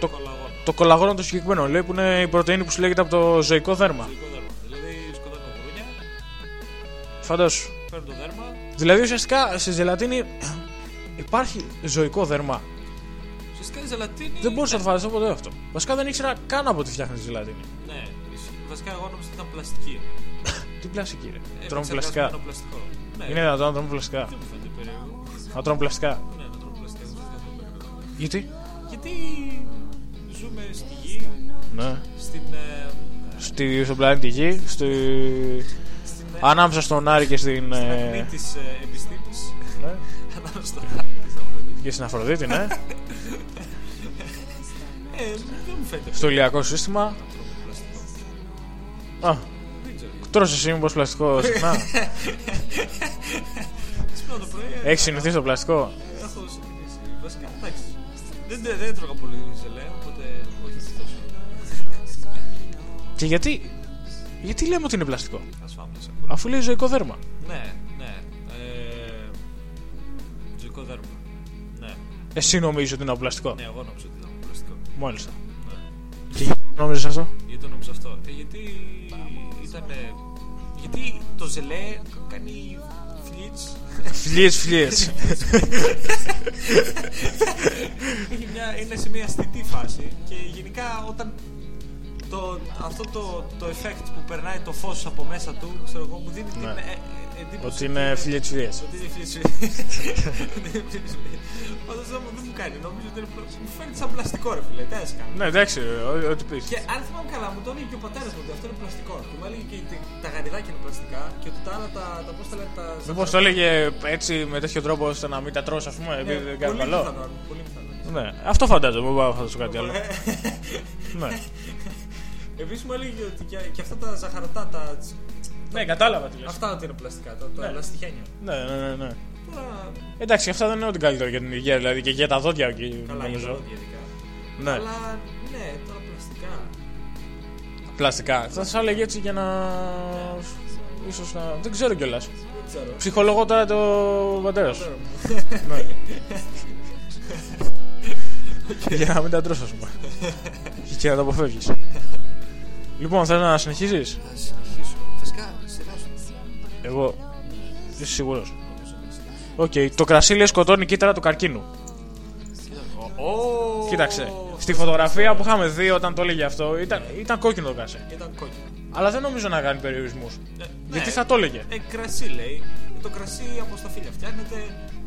το, Κολαγόνο. το κολαγόνο το συγκεκριμένο. Λέει που είναι η πρωτεΐνη που συλλέγεται από το ζωικό δέρμα. Ζωικό δέρμα. Δηλαδή σκοτώνουν γουρούνια, Φαντάσου. παίρνουν το δέρμα. Δηλαδή ουσιαστικά στη ζελατίνη υπάρχει ζωικό δέρμα. Ουσιαστικά η ζελατίνη. Δεν μπορούσα να το φανταστώ ποτέ αυτό. Βασικά δεν ήξερα καν από τι φτιάχνεις τη ζελατίνη. Ναι, ισχύει. βασικά εγώ νόμιζα ότι ήταν πλαστική. Τι πλαστική ρε. Ε, Τρώμε εξεργασμένο πλαστικά. πλαστικό. Ναι, Είναι δυνατόν να τρώμε πλαστικά; δεν μου φαίνεται περίεργο. Να τρώμε πλαστικά. Ναι, να τρώμε πλαστικά. δεν μου φαίνεται καθόλου περίεργο. Γιατί; Γιατί ζούμε στη γη, Ναι. στην. ε, Στη, στον πλανήτη Γη, στη... στην ε, ανάμεσα στον Άρη και στην. στην ε, ακμή της επιστήμης. ναι. Ανάμεσα στον άκμη της Αφροδίτης. Και στην Αφροδίτη, ναι. Ε, δεν μου φαίνεται στο ηλιακό σύστημα. να τρώμε πλαστικό. Α, Δεν ξέρω. τρως εσύ μήπως πλαστικό συχνά. Ξυπνάω το πρωί. ε, Έχεις συνηθίσει το πλαστικό; Έχω συνηθίσει. Βασικά, εντάξει. Δεν, δεν, δεν έτρωγα πολύ ζελέ, οπότε όχι τόσο. Και γιατί. Γιατί λέμε ότι είναι πλαστικό; Ας φάμε σε Αφού λέει ζωικό δέρμα. Ναι, ναι. Ε, ζωικό δέρμα. Ναι, Εσύ νομίζεις ότι είναι από πλαστικό; ναι, εγώ νόμιζα ότι ήταν πλαστικό. Μάλιστα. Ναι. Και γιατί νόμιζες αυτό; Γιατί το νόμιζα αυτό. Ε, γιατί ήταν. Γιατί το ζελέ κάνει φλίτς. Φλιές, φλιές. Έχει μια, είναι σε μια αισθητή φάση και γενικά όταν το, αυτό το, το effect που περνάει το φως από μέσα του, ξέρω εγώ, μου δίνει την Ναι. ε, ε, εντύπωση Ότι είναι φλιές, φλιές. Ότι είναι φλίτς. Πάντως δεν μου- δεν μου κάνει, νομίζω ότι είναι πλα- μου φαίνεται σαν πλαστικό ρε φίλε, τι να σε κάνω. Ναι, εντάξει, ό- ό,τι πεις. Και αν θυμάμαι καλά, μου το έλεγε και ο πατέρας μου ότι αυτό είναι πλαστικό. Και μου έλεγε και τε- τα γαριδάκια είναι πλαστικά και ότι τα άλλα τα, τα πώς τα λένε τα. Μήπως το έλεγε έτσι με τέτοιο τρόπο ώστε να μην τα τρως, ας πούμε, Ναι, επειδή δεν κάνει πολύ καλό. πιθανόν, πολύ πιθανόν. Ναι, αυτό φαντάζομαι, μην πάω να φανταστώ κάτι άλλο. Ναι. Επίσης μου έλεγε ότι και, και αυτά τα ζαχαρωτά, τα, Ναι, κατάλαβα τι λες. αυτά ότι είναι πλαστικά, τα, τα Ναι. λαστιχένια. Ναι, ναι, ναι, ναι. Τώρα Εντάξει, αυτά δεν είναι ό,τι καλύτερο για την υγεία, δηλαδή και για τα δόντια εκεί, καλά είναι νομίζω. τα ειδικά. Ναι, Αλλά ναι, τώρα πλαστικά. πλαστικά. Θα σας έλεγε έτσι για να. ίσως να. Δεν ξέρω κιόλας. Δεν ξέρω. Ψυχολογώ τώρα το πατέρας σου. Ξέρω. Ναι. για να μην τα τρως, ας πούμε. και να τα αποφεύγεις. λοιπόν, θέλω να συνεχίσει. Εγώ. Είσαι σίγουρος. Οκ, το κρασί λέει σκοτώνει κύτταρα του καρκίνου. Ω, Κοίταξε. Στη φωτογραφία που είχαμε δει όταν το έλεγε αυτό ήταν, ήταν κόκκινο το κρασί. Ήταν κόκκινο. Αλλά δεν νομίζω να κάνει περιορισμούς. Ναι, Γιατί ναι. θα το έλεγε. Ε, κρασί λέει. Ε, Το κρασί από σταφύλια φτιάχνεται.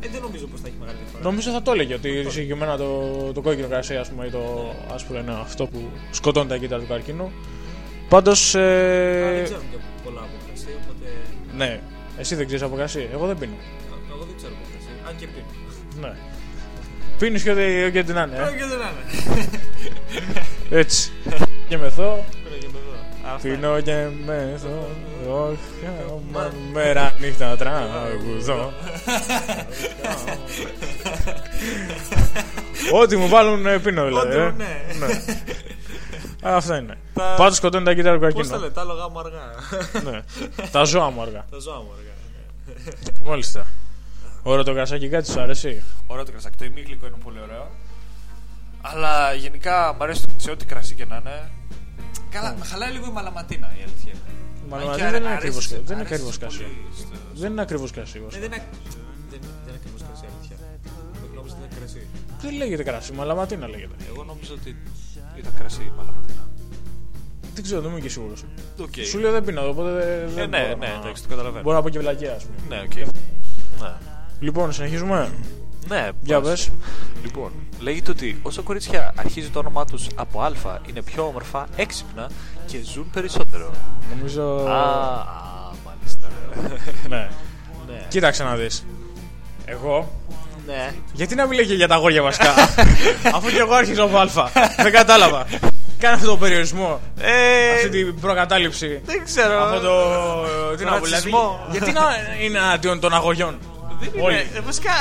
Ε, δεν νομίζω πως θα έχει μεγάλη διαφορά. Νομίζω θα το έλεγε ότι συγκεκριμένα το, το κόκκινο κρασί, ας πούμε, ή το άσπρο είναι αυτό που σκοτώνει τα κύτταρα του καρκίνου. Πάντως. Αλλά Ε, δεν ξέρουμε και πολλά από κρασί, οπότε. ναι, εσύ δεν ξέρεις από κρασί. Εγώ δεν πίνω. ε, Εγώ δεν ξέρω από κρασί. Αν και πίνω. Ναι. Πίνεις και ό,τι και ό,τι να είναι. Ε, ε. και δεν είναι. Έτσι. και μεθώ. Πίνω και με εδώ. Αυτά. Πίνω και μεθώ. Όχι, άμα μέρα νύχτα τραγουδώ. Ό,τι μου βάλουν ε, πίνω δηλαδή. Ό,τι ε. μου, ναι. Ναι. Α, Αυτά είναι. Τα- Πάντως σκοτώνει τα κύτταρα του Πώς τα καρκίνου. λέτε, τα άλογα μου αργά. Ναι. Τα ζώα μου αργά. Τα ζώα μου αργά. ναι. Μάλιστα. Ωραίο το κρασάκι κάτι σου αρέσει; Ωραίο το κρασάκι. Το ημίγλικο είναι πολύ ωραίο. Αλλά γενικά μου αρέσει σε ό,τι κρασί και να είναι. Καλά, με χαλάει λίγο η μαλαματίνα η αλήθεια είναι. Μαλαματίνα Αν και δεν είναι αρέσει- ακριβώς- αρέσει δεν είναι σε ακριβώς πολύ κρασί. στο- Δεν είναι ακριβώς κρασί. Ναι, βασικά. δεν είναι δεν- δεν είναι ακριβώς κρασί αλήθεια. Εγώ νόμιζα ότι ήταν κρασί. Δεν λέγεται κρασί, μαλαματίνα λέγεται. Εγώ νόμιζα ότι ήταν κρασί η μαλαματίνα. Δεν ξέρω, δεν είμαι και σίγουρος. Οκ. Σου λέω δεν πίνω, οπότε δεν. Ε, δεν ναι, μπορώ ναι, να- εντάξει, το καταλαβαίνω. Μπορώ να πω και βλακία, ας πούμε. Ναι, οκ. Ναι. Λοιπόν, συνεχίζουμε. Ναι, Για πας. πες. Λοιπόν, λέγεται ότι όσο κορίτσια αρχίζει το όνομά τους από Α, είναι πιο όμορφα, έξυπνα και ζουν περισσότερο. Νομίζω. Α, α, μάλιστα. Ναι. ναι. Κοίταξε να δεις. Εγώ. Ναι. Γιατί να μιλάει και για τα αγόρια βασικά. Αφού και εγώ άρχισα από Α. δεν κατάλαβα. Κάνε αυτό το περιορισμό. Ε, Αυτή την προκατάληψη. δεν ξέρω. Αυτό το. Τι να πω, δηλαδή, ρατσισμό. Γιατί να είναι εναντίον των αγωγιών. Δεν είναι, Όλοι. ε, βασικά,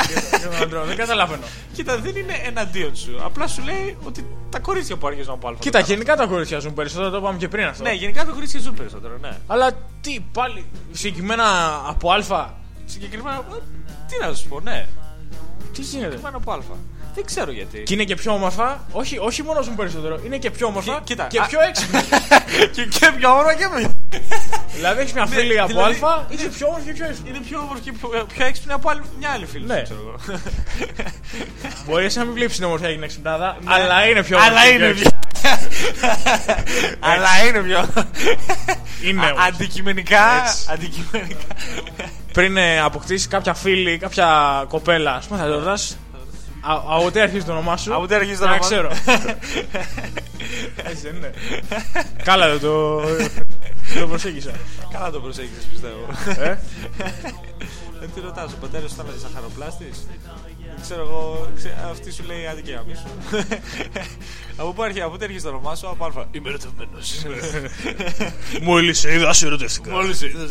των αντρών, Δεν καταλαβαίνω. κοίτα, δεν είναι εναντίον σου. Απλά σου λέει ότι τα κορίτσια που αρχίζουν από Α. Κοίτα, το κάνουν. γενικά τα κορίτσια ζουν περισσότερο, το είπαμε και πριν αυτό. Ναι, γενικά τα κορίτσια ζουν περισσότερο, ναι. Αλλά τι, πάλι συγκεκριμένα από Α, Συγκεκριμένα. ε, Τι να σου πω, ναι. Τι γίνεται; Συγκεκριμένα από Α. Δεν ξέρω γιατί. Και είναι και πιο όμορφα. Όχι, όχι μόνος ζουν περισσότερο. Είναι και πιο όμορφα Κι- κοίτα, και α- πιο έξυπνα. και, και πιο όμορφα και με. δηλαδή έχεις μια φίλη από δηλαδή- Α, είσαι πιο όμορφη και πιο έξυπνη. Είναι πιο όμορφη και πιο, πιο έξυπνη από άλλη, μια άλλη φίλη. σου, Ναι. ξέρω εγώ. Μπορεί να μην βλέπει την ομορφιά για την εξυπνάδα, αλλά είναι πιο όμορφη. Αλλά και είναι πιο πιο. Αλλά είναι πιο. Είναι Α- όμως. Αντικειμενικά. Έτσι. Αντικειμενικά. Πριν ε, αποκτήσει κάποια φίλη, κάποια κοπέλα, ας πούμε, θα το ρωτάς «Α- Από τι αρχίζει το όνομά σου. Από τι αρχίζει το Να όνομά σου. ξέρω. Έτσι δεν είναι. Καλά δεν το. Το προσέγγισα. Καλά το προσέγγισες πιστεύω. Ε; Δεν τη ρωτάς, ο πατέρας σου ήταν ζαχαροπλάστης. Ξέρω εγώ, ξέ, αυτή σου λέει άντε και γαμίσου. από πού έρχεται, από πού έρχεται το όνομά σου, από Α. Είμαι ερωτευμένος. Μόλις σε είδα, σε ερωτεύτηκα. Μόλις είδες.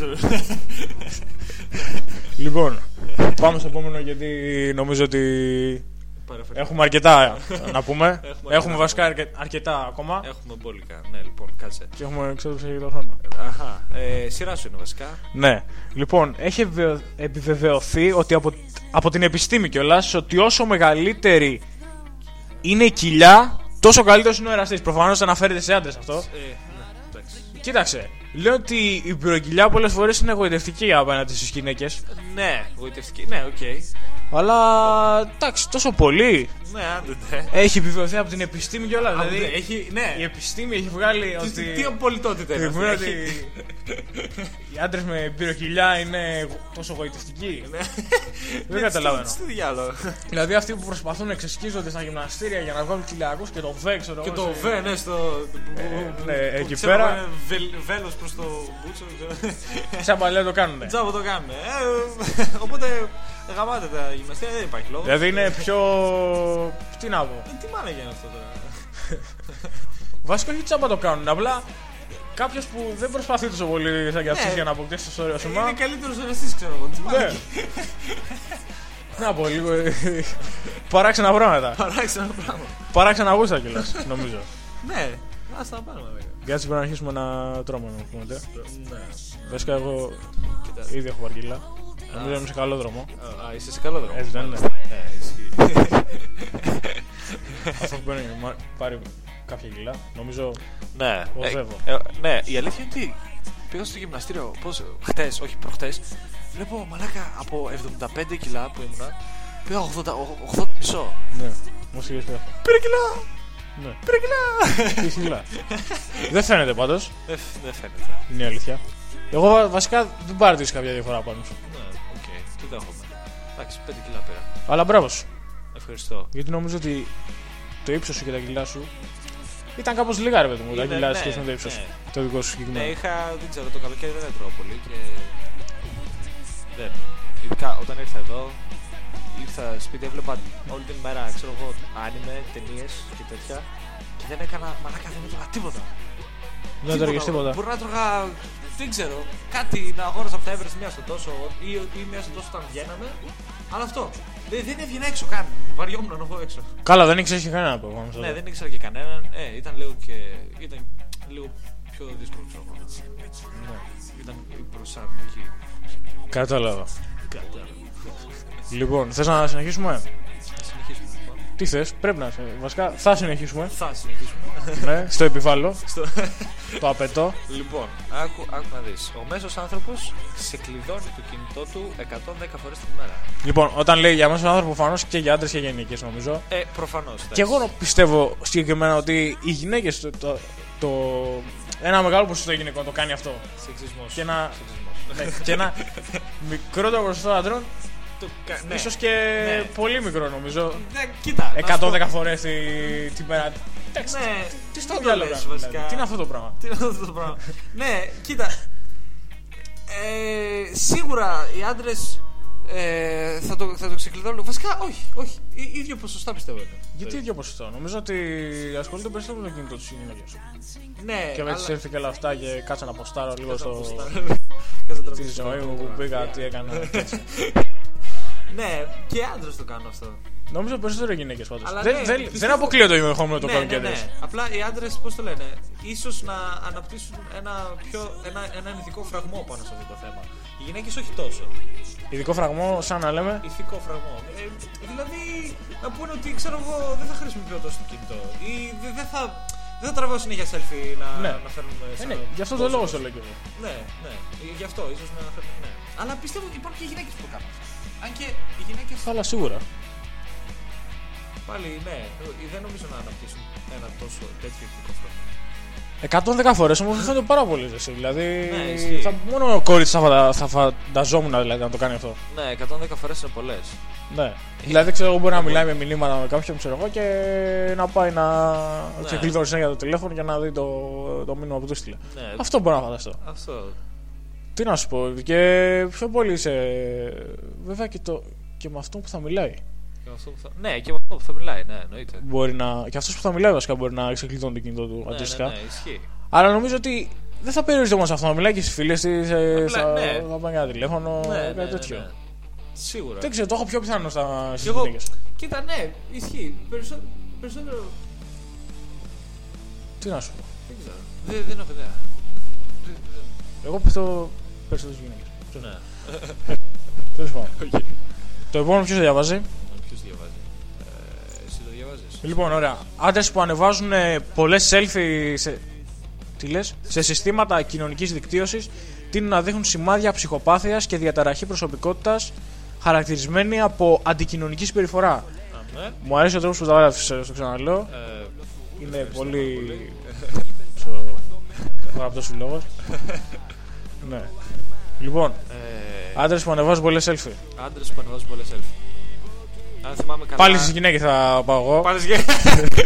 Λοιπόν, πάμε στο επόμενο γιατί νομίζω ότι έχουμε αρκετά να πούμε. Έχουμε Έχουμε αρκετά βασικά αρκε- αρκετά ακόμα Έχουμε μπόλικα. Ναι, λοιπόν, κάτσε. και έχουμε εξόδου για το χρόνο. Αχα, ε, σειρά σου είναι βασικά. Ναι. Λοιπόν, έχει επιβεβαι- επιβεβαιωθεί ότι από, από την επιστήμη κιόλας ότι όσο μεγαλύτερη είναι η κοιλιά, τόσο καλύτερος είναι ο εραστής. Προφανώς αναφέρεται σε άντρες αυτό. Ε, ναι, εντάξει. Κοίταξε. Λέω ότι η πυροκυλιά πολλές φορές είναι εγωιτευτική απέναντι στις γυναίκες. Ναι, γοητευτική. Ναι, οκ. Αλλά εντάξει, τόσο πολύ Ναι, άντε ναι. έχει επιβεβαιωθεί από την επιστήμη κιόλας. Δηλαδή, Δηλαδή, έχει, ναι. η επιστήμη έχει βγάλει ότι. Τι, τι απολυτότητα είναι Έχει αυτή. βγει ότι οι άντρες με μπυροκοιλιά είναι τόσο γοητευτικοί. Δεν καταλαβαίνω. Τι διάολο. Δηλαδή αυτοί που προσπαθούν να εξασκίζονται στα γυμναστήρια για να βγάλουν κοιλιακούς και το βέ, ξέρω Και εγώ, το σε- βέ, ναι, στο. ναι, που εκεί ξέρω πέρα- εγώ, είναι βελ- Βέλος προς το μπούτσο. Σαν παλιά το κάνουν. Τζάμπο το κάνουμε. Ε, Οπότε γαμάτε τα γυμναστήρια, δεν υπάρχει λόγος. Δηλαδή είναι πιο. Τι να πω. Ε, Τι μάνα γίνει αυτό τώρα. Βασικά όχι τσάμπα το κάνουν. Απλά κάποιος που δεν προσπαθεί τόσο πολύ σαν κι αυτοί Ναι. για να αποκτήσει το σώριο Είναι σωμά. καλύτερος εραστής, ξέρω εγώ. Τι μάνα Ναι. Να πω λίγο. ε, Παράξενα πράγματα. Παράξενο πράγμα. Παράξενα γούστα κιόλας, νομίζω. Ναι, ας τα πάμε βέβαια. Κάτσε πρέπει να αρχίσουμε να τρώμε να πούμε. Ναι. Βασικά εγώ Κοίτα. ήδη έχω βαρκίλα. Νομίζω είμαι σε καλό δρόμο. Α, είσαι σε καλό δρόμο. Έτσι δεν είναι. Ναι, ισχύει. Αυτό που παίρνει μα- πάρει κάποια κιλά. Νομίζω Ναι, Οδεύω. ε, ε, ναι, η αλήθεια είναι ότι πήγα στο γυμναστήριο πώς, χτες, όχι προχτές. Βλέπω μαλάκα από 75 κιλά που ήμουνα. Πήγα 80, 8 μισό. ναι. Μου σιγές πέρα. Πήρε κιλά! Ναι. Πήρε κιλά! Τι κιλά. Δεν φαίνεται πάντως. Δεν φ- δεν φαίνεται. Είναι η αλήθεια. Εγώ βα- βασικά δεν παρατηρήσω κάποια διαφορά πάνω σου. Ναι, οκ, το δέχομαι. Εντάξει, 5 κιλά πήρα. Αλλά μπράβο σου. Ευχαριστώ. Γιατί νομίζω ότι το ύψος σου και τα κιλά σου ήταν κάπως λίγα ρε παιδί μου. Τα Είναι, κιλά ναι, σχέση με το ύψος. ναι. Το δικό σου Ναι, συγκεκριμένο. είχα, δεν ξέρω, το καλοκαίρι δεν έτρωγα πολύ και. Δεν. Ειδικά όταν ήρθα εδώ, ήρθα σπίτι, έβλεπα όλη την μέρα, ξέρω εγώ, άνιμε, ταινίες και τέτοια. Και δεν έκανα, μαλάκα δεν έτρωγα τίποτα. Δεν τρώγε τίποτα. Μπορεί να τρώγα, δεν ξέρω, κάτι να αγόρασα από τα έβρεση μία στο τόσο ή, ή μία στο τόσο όταν βγαίναμε. Αλλά αυτό. Δεν, δεν έβγαινε έξω καν. Βαριόμουν να βγω έξω. Καλά, δεν ήξερε και κανένα πρόγραμμα. Ναι, δεν ήξερα και κανέναν. Ε, ήταν λίγο και. ήταν λίγο πιο δύσκολο, ξέρω εγώ. Ναι. Ήταν η προσαρμογή. Κατάλαβα. Κατάλαβα. Λοιπόν, θες να συνεχίσουμε; Θα συνεχίσουμε λοιπόν. Τι θες, πρέπει να σε. Βασικά θα συνεχίσουμε. Θα συνεχίσουμε. ναι, στο επιβάλλω. Στο... το απαιτώ. λοιπόν, άκου, άκου να δεις. Ο μέσος άνθρωπος σε κλειδώνει το κινητό του 110 φορές την ημέρα. Λοιπόν, όταν λέει για μέσα άνθρωπο, προφανώς και για άντρες και για γυναίκες νομίζω. Ε, προφανώς. Και εγώ πιστεύω συγκεκριμένα ότι οι γυναίκες. Το, το, το, ένα μεγάλο ποσοστό γυναικών το κάνει αυτό. Σεξισμός. Και ένα, Σεξισμός. ναι, και ένα μικρότερο ποσοστό άντρων, Το κα- ναι. ίσως και Ναι. πολύ μικρό νομίζω. Ναι, κοίτα. να σου πω- 110 φορές τη, την μέρα. Εντάξει, Ναι, τι στο μην το διάλογο. λες, δηλαδή. βασικά. Τι είναι αυτό το πράγμα; Τι είναι αυτό το πράγμα. ναι, κοίτα. Ε, σίγουρα οι άντρες ε, θα, το, θα το ξεκλειδώνουν. Βασικά, όχι, όχι. Ί- ίδιο ποσοστά πιστεύω είναι. Γιατί ίδιο ποσοστό; Νομίζω ότι ασχολούνται περισσότερο με το κινητό τους οι γυναίκε. Ναι, Και με τις έρθει και όλα αυτά και κάτσα να ποστάρω λίγο στο. Κάτσε Στη ζωή μου που πήγα, τι έκανα. και έτσι. Ναι, και άντρες το κάνουν αυτό. Νομίζω περισσότερο γυναίκες πάντως. Αλλά Δεν, ναι, δεν, πιστεύω- δεν αποκλείω το ενδεχόμενο το ναι, κάνουν ναι, και ναι. άντρες. Απλά οι άντρες, πώς το λένε, ίσως να αναπτύσσουν ένα, πιο, ένα, έναν ηθικό φραγμό πάνω σε αυτό το θέμα. Οι γυναίκες όχι τόσο. Ειδικό φραγμό, σαν να λέμε. Ηθικό φραγμό. Ε, δηλαδή να πούνε ότι ξέρω εγώ δεν θα χρησιμοποιώ τόσο το κινητό. Ή δεν δεν θα, δεν θα τραβάω συνέχεια selfie να, Ναι. να φέρνουμε Ε, σαν ναι, γι' αυτό το poses. λόγο σε λέω και εγώ. Ναι, ναι. Ε, Γι' αυτό ίσως να φέρνουμε. Ναι. Αλλά πιστεύω ότι υπάρχουν και γυναίκες που το κάνουν. Αν και οι γυναίκε Αλλά σίγουρα. πάλι ναι, ε, δεν νομίζω να αναπτύσσουν ένα τόσο τέτοιο ηθικό φραγμό. 110 φορές όμως μου φαίνεται πάρα πολύ. Εσύ. Δηλαδή, Ναι, ισχύει. θα, μόνο ο κόρη θα, φαντα- θα φανταζόμουν δηλαδή, να το κάνει αυτό. Ναι, 110 φορές είναι πολλές. Ναι. Δηλαδή, ξέρω εγώ, μπορεί να μιλάει με μηνύματα με κάποιον, ξέρω εγώ, και να πάει να Ναι. ξεκλείδωνε συνέχεια το τηλέφωνο για να δει το, το μήνυμα που του στείλε. Ναι, Αυτό μπορώ να φανταστώ. αυτό. Τι να σου πω, και πιο πολύ σε. Βέβαια και, το, και με αυτό που θα μιλάει. Και με αυτό που θα... Ναι, και με αυτό που θα μιλάει, ναι, εννοείται. Μπορεί να, και αυτός που θα μιλάει βασικά μπορεί να ξεκλειδώνει το κινητό του Ναι, αντίστοιχα. ναι, ναι, ισχύει. Αλλά νομίζω ότι δεν θα περιορίζεται μόνο σε αυτό. Να μιλάει και στις φίλες της, Απλά, θα, ναι. θα πάει ένα τηλέφωνο, Ναι, κάτι ναι, ναι, τέτοιο. ναι. Σίγουρα. Δεν ξέρω, το έχω πιο πιθανό στα Κι εγώ- γυναίκες. Κοίτα, ναι, ισχύει. Περισσότερο. περισσότερο... Τι να σου πω. Δεν ξέρω. Δεν, δεν έχω ιδέα. Δεν- δεν- Εγώ πιστεύω περισσότερε γυναίκες. Ναι. Τέλος πάντων. Το επόμενο ποιος θα διαβάζει; Ποιος διαβάζει. Ε, εσύ το διαβάζεις. Λοιπόν, ωραία. Άντρες που ανεβάζουν πολλές selfie σε... Τι λες; σε συστήματα κοινωνικής δικτύωσης τείνουν να δείχνουν σημάδια ψυχοπάθειας και διαταραχή προσωπικότητας χαρακτηρισμένη από αντικοινωνική συμπεριφορά. Α, ναι. Μου αρέσει ο τρόπος που τα γράφεις, στο ξαναλέω. Ε, Είναι ευχαριστώ πολύ. πολύ. Γραπτό σου λόγο. ναι. Λοιπόν, ε, άντρες που ανεβάζουν πολλές selfie. Άντρες που ανεβάζουν πολλές selfie. Αν θυμάμαι καλά. Πάλι στις γυναίκες θα πάω εγώ. Πάλι στις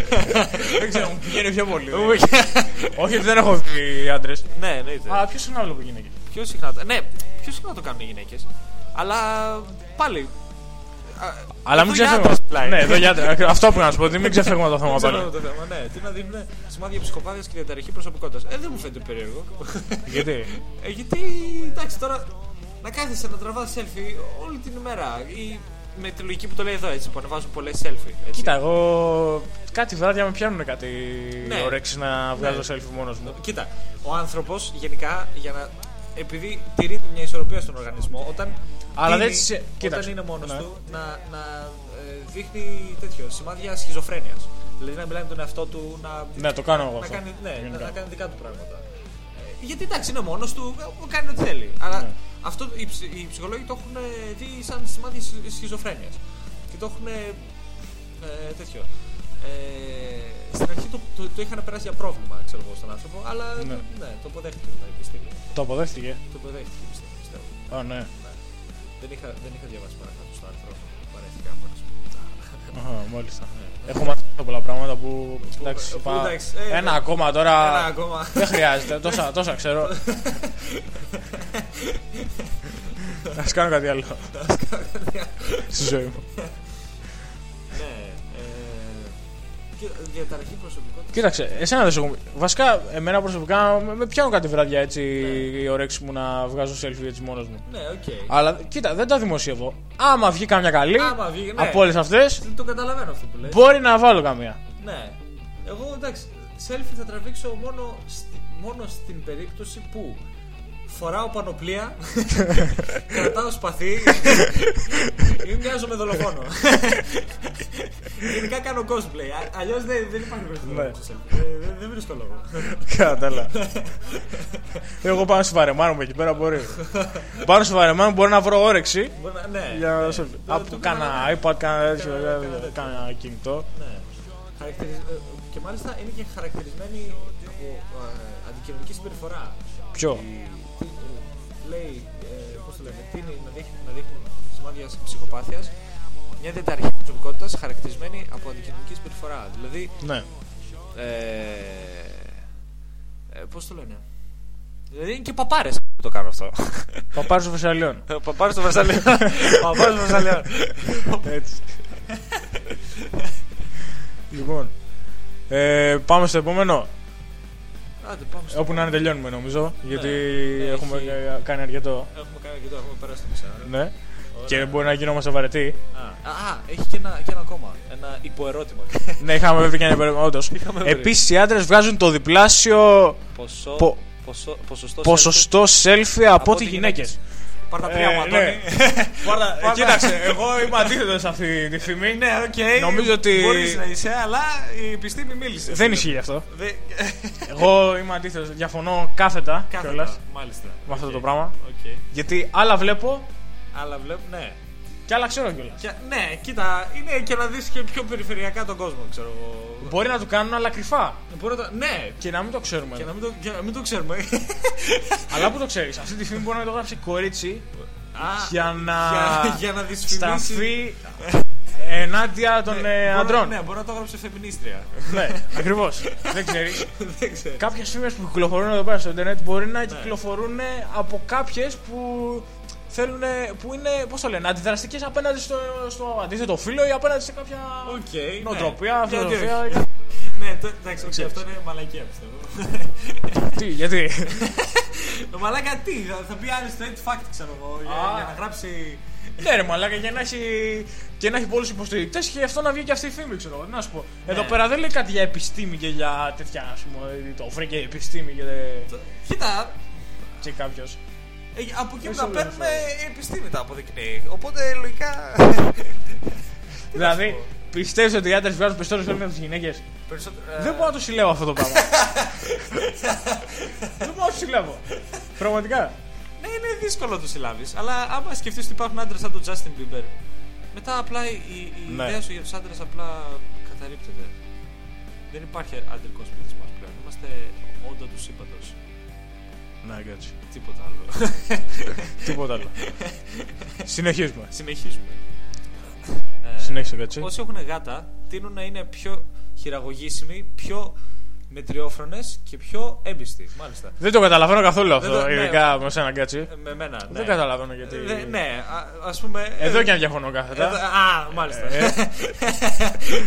Δεν ξέρω, μου πηγαίνει πιο πολύ. Όχι ότι δεν έχω δει άντρες. Ναι, εννοείται. Αλλά πιο συχνά βλέπω γυναίκες. Πιο συχνά. Ναι, πιο συχνά το κάνουν οι γυναίκες. Αλλά πάλι. Α, Αλλά εδώ μην για ξεφεύγουμε. άντρες μιλάει. Ναι, εδώ για άντρες. Αυτό που να σου πω, ότι μην ξεφεύγουμε το θέμα Δεν ξέρω πάλι. το θέμα, ναι. Τι να δίνουν σημάδια ψυχοπάθειας και διαταραχή προσωπικότητας. Ε, δεν μου φαίνεται περίεργο. Γιατί; Ε, γιατί εντάξει τώρα να κάθεσαι να τραβάς selfie όλη την ημέρα. Ή με τη λογική που το λέει εδώ έτσι, που ανεβάζουν πολλές selfie. Έτσι. Κοίτα, εγώ κάτι βράδια με πιάνουν κάτι Ναι. ωρέξει να βγάζω Ναι. selfie μόνος μου. Κοίτα, ο άνθρωπος γενικά για να. Επειδή τηρεί μια ισορροπία στον οργανισμό, όταν, Αλλά δεν τείνει- σε- όταν κοίταξε. είναι μόνος Ναι. του να, να ε, δείχνει τέτοιο σημάδια σχιζοφρένειας. Δηλαδή να μιλάει με τον εαυτό του, να, Ναι, το κάνω εγώ να, αυτό. κάνει, ναι, να, γενικά. να κάνει δικά του πράγματα. Ε, γιατί εντάξει είναι μόνος του, ε, κάνει ό,τι θέλει. Αλλά Ναι. αυτό οι, ψ- οι ψυχολόγοι το έχουν δει σαν σημάδια σχιζοφρένειας. Και το έχουν. Ε, τέτοιο. Ε, στην αρχή το, το, το είχαν περάσει για πρόβλημα, ξέρω εγώ, στον άνθρωπο, αλλά Ναι. ναι, το αποδέχτηκε μετά η επιστήμη. Το αποδέχτηκε. Το αποδέχτηκε η επιστήμη, πιστεύω. Α, ναι. Δεν είχα, δεν είχα διαβάσει παρακάτω στο άρθρο, παρέθηκα μόνος μου. Αχα, μάλιστα. Έχω μάθει πάρα πολλά πράγματα που. Εντάξει, που, είπα, εντάξει, ε, ένα ναι. ακόμα τώρα. Ένα ακόμα. Δεν χρειάζεται, τόσα, τόσα ξέρω. Α κάνω κάτι άλλο. Στη ζωή μου. ναι, ε, και διαταραχή προσωπικότητας. Κοίταξε, εσένα δεν σου έχω. Βασικά, εμένα προσωπικά με- με πιάνουν κάτι βράδια έτσι Ναι. η όρεξη μου να βγάζω selfie έτσι μόνος μου. Ναι, οκ. Αλλά κοίτα, δεν τα δημοσιεύω. Άμα βγει καμιά καλή Άμα βγει, ναι. από όλες αυτές, Το καταλαβαίνω αυτό που λες. μπορεί να βάλω καμία. Ναι. Εγώ εντάξει, selfie θα τραβήξω μόνο, στη- μόνο στην περίπτωση που φοράω πανοπλία, κρατάω σπαθί ή μοιάζω με δολοφόνο. Γενικά κάνω cosplay. Αλλιώς δεν, δεν υπάρχει περίπτωση να Ναι. τραβήξω selfie. Ε, Δεν, δεν βρίσκω λόγο. Κατάλαβα. Εγώ πάνω στο βαρεμάνο μου εκεί πέρα μπορεί. πάνω στο βαρεμάνο μου μπορεί να βρω όρεξη Μπορεί να- ναι. για ναι. να selfie. Το- Από το κάνα καταλαβαίνω. iPad, κάνα τέτοιο, Κάνα- κάνα τέτοιο. κάνα κινητό. Ναι. Χαρακτηρι- ε, Και μάλιστα είναι και χαρακτηρισμένη από ε, αντικοινωνική συμπεριφορά. Ποιο; Η- τι, ε, λέει, ε, πώς το λένε, τίνει να δείχνουν, να δείχνουν σημάδια ψυχοπάθειας. Μια διαταραχή προσωπικότητας χαρακτηρισμένη από αντικοινωνική συμπεριφορά. Δηλαδή, Ναι. ε, ε, πώς το λένε. Δηλαδή είναι και παπάρες που το κάνουν αυτό. Παπάρι των Βεσσαλιών. παπάρες στο Βασιλείο. παπάρες στο Βασιλείο. Έτσι. λοιπόν. Ε, πάμε στο επόμενο. Άντε, πάμε στο. Όπου να είναι τελειώνουμε νομίζω. Γιατί ναι, έχουμε έχει- κάνει αρκετό. Έχουμε κάνει και το έχουμε περάσει το μισάωρο. Ναι. Και μπορεί να γινόμαστε βαρετοί. Α, α, έχει και ένα, και ένα ακόμα. Ένα υποερώτημα. ναι, είχαμε βέβαια και ένα υπερ- όντως. Είχαμε βρει. Επίσης οι άντρες βγάζουν το διπλάσιο Ποσό, Πο- ποσό, ποσοστό, ποσοστό selfie από ό,τι ό,τι γυναίκες. Γυναίκες. Πάρτα τρία Ε, ματώνει. ναι. Πάρτα- Πάρτα- Κοίταξε, εγώ είμαι αντίθετος σε αυτή τη φήμη. Ναι, οκ. Νομίζω ότι- Μπορείς να είσαι, αλλά η επιστήμη μίλησε. Δεν ισχύει αυτό. Δεν- Εγώ είμαι αντίθετος. Διαφωνώ κάθετα Κάθετα, κιόλας Μάλιστα. με αυτό Οκ. το πράγμα. Οκ. Γιατί άλλα βλέπω Αλλά βλέπω, ναι. Και άλλα ξέρω κιόλας. Και, ναι, κοίτα, είναι και να δεις και πιο περιφερειακά τον κόσμο, ξέρω εγώ. Μπορεί να το κάνουν, αλλά κρυφά. Μπορεί να το... Ναι, Και να μην το ξέρουμε. και να μην το, και να μην το ξέρουμε. Αλλά πού το ξέρεις. Αυτή τη φήμη μπορεί να το γράψει κορίτσι Α, για να, για, για να δυσφημίσει. σταθεί ενάντια των Ναι, ε, μπορεί- αντρών. Ναι, μπορεί να το έγραψε φεμινίστρια. Ναι, ακριβώς. Δεν ξέρεις. Δεν ξέρω. Κάποιες φήμες που κυκλοφορούν εδώ πέρα στο Ίντερνετ μπορεί να κυκλοφορούν από κάποιες που θέλουν. που είναι, πώς το λένε, αντιδραστικές απέναντι στο, στο αντίθετο φύλο ή απέναντι σε κάποια Οκ, ναι. νοοτροπία, Γιατί φιλοσοφία. όχι. Ναι, το- εντάξει, οκ, Ξέρεις. αυτό είναι μαλακία πιστεύω. Τι, γιατί; Μαλάκα τι, θα, θα πει άλλη straight fact, ξέρω εγώ, για, Α. για να γράψει. ναι, ρε μαλάκα, για να έχει, και να έχει πολλούς υποστηρικτές και γι' αυτό να βγει και αυτή η φήμη, ξέρω εγώ. Τι Να σου πω. Εδώ Ναι. πέρα δεν λέει κάτι για επιστήμη και για τέτοια, ας πούμε. Το βρήκε η επιστήμη και, Κοίτα, και κάποιος. Ε, από εκεί που Δεν τα σου παίρνουμε λέω. η επιστήμη τα αποδεικνύει. Οπότε λογικά. Δηλαδή, πιστεύεις ότι οι άντρες βγάζουν περισσότερε φήμη από τις γυναίκες; Περισσότερο- ε, Δεν μπορώ να το συλλέγω αυτό το πράγμα. Δεν μπορώ να το συλλέγω. Πραγματικά. Ναι, είναι δύσκολο να το συλλάβεις. Αλλά άμα σκεφτείς ότι υπάρχουν άντρες σαν τον Justin Bieber, μετά απλά η, η Ναι. ιδέα σου για τους άντρες απλά καταρρύπτεται. Δεν υπάρχει αντρικό πληθυσμός πλέον. Είμαστε όντα τους σύμπαντος. Να, κάτσε. Τίποτα άλλο. Τίποτα άλλο. Συνεχίζουμε. Συνεχίζουμε. Ε, Συνέχισε, κάτσε. Όσοι έχουν γάτα, τείνουν να είναι πιο χειραγωγήσιμοι, πιο μετριόφρονες και πιο έμπιστοι. Μάλιστα. Δεν το καταλαβαίνω καθόλου Δεν αυτό, το- ναι. ειδικά με σένα κάτσε. Ε, Με μένα. Ναι. Δεν καταλαβαίνω γιατί. Ε, ναι, α ας πούμε. Εδώ ε, και αν διαφωνώ εδώ- κάθετα. Α, μάλιστα. Ε,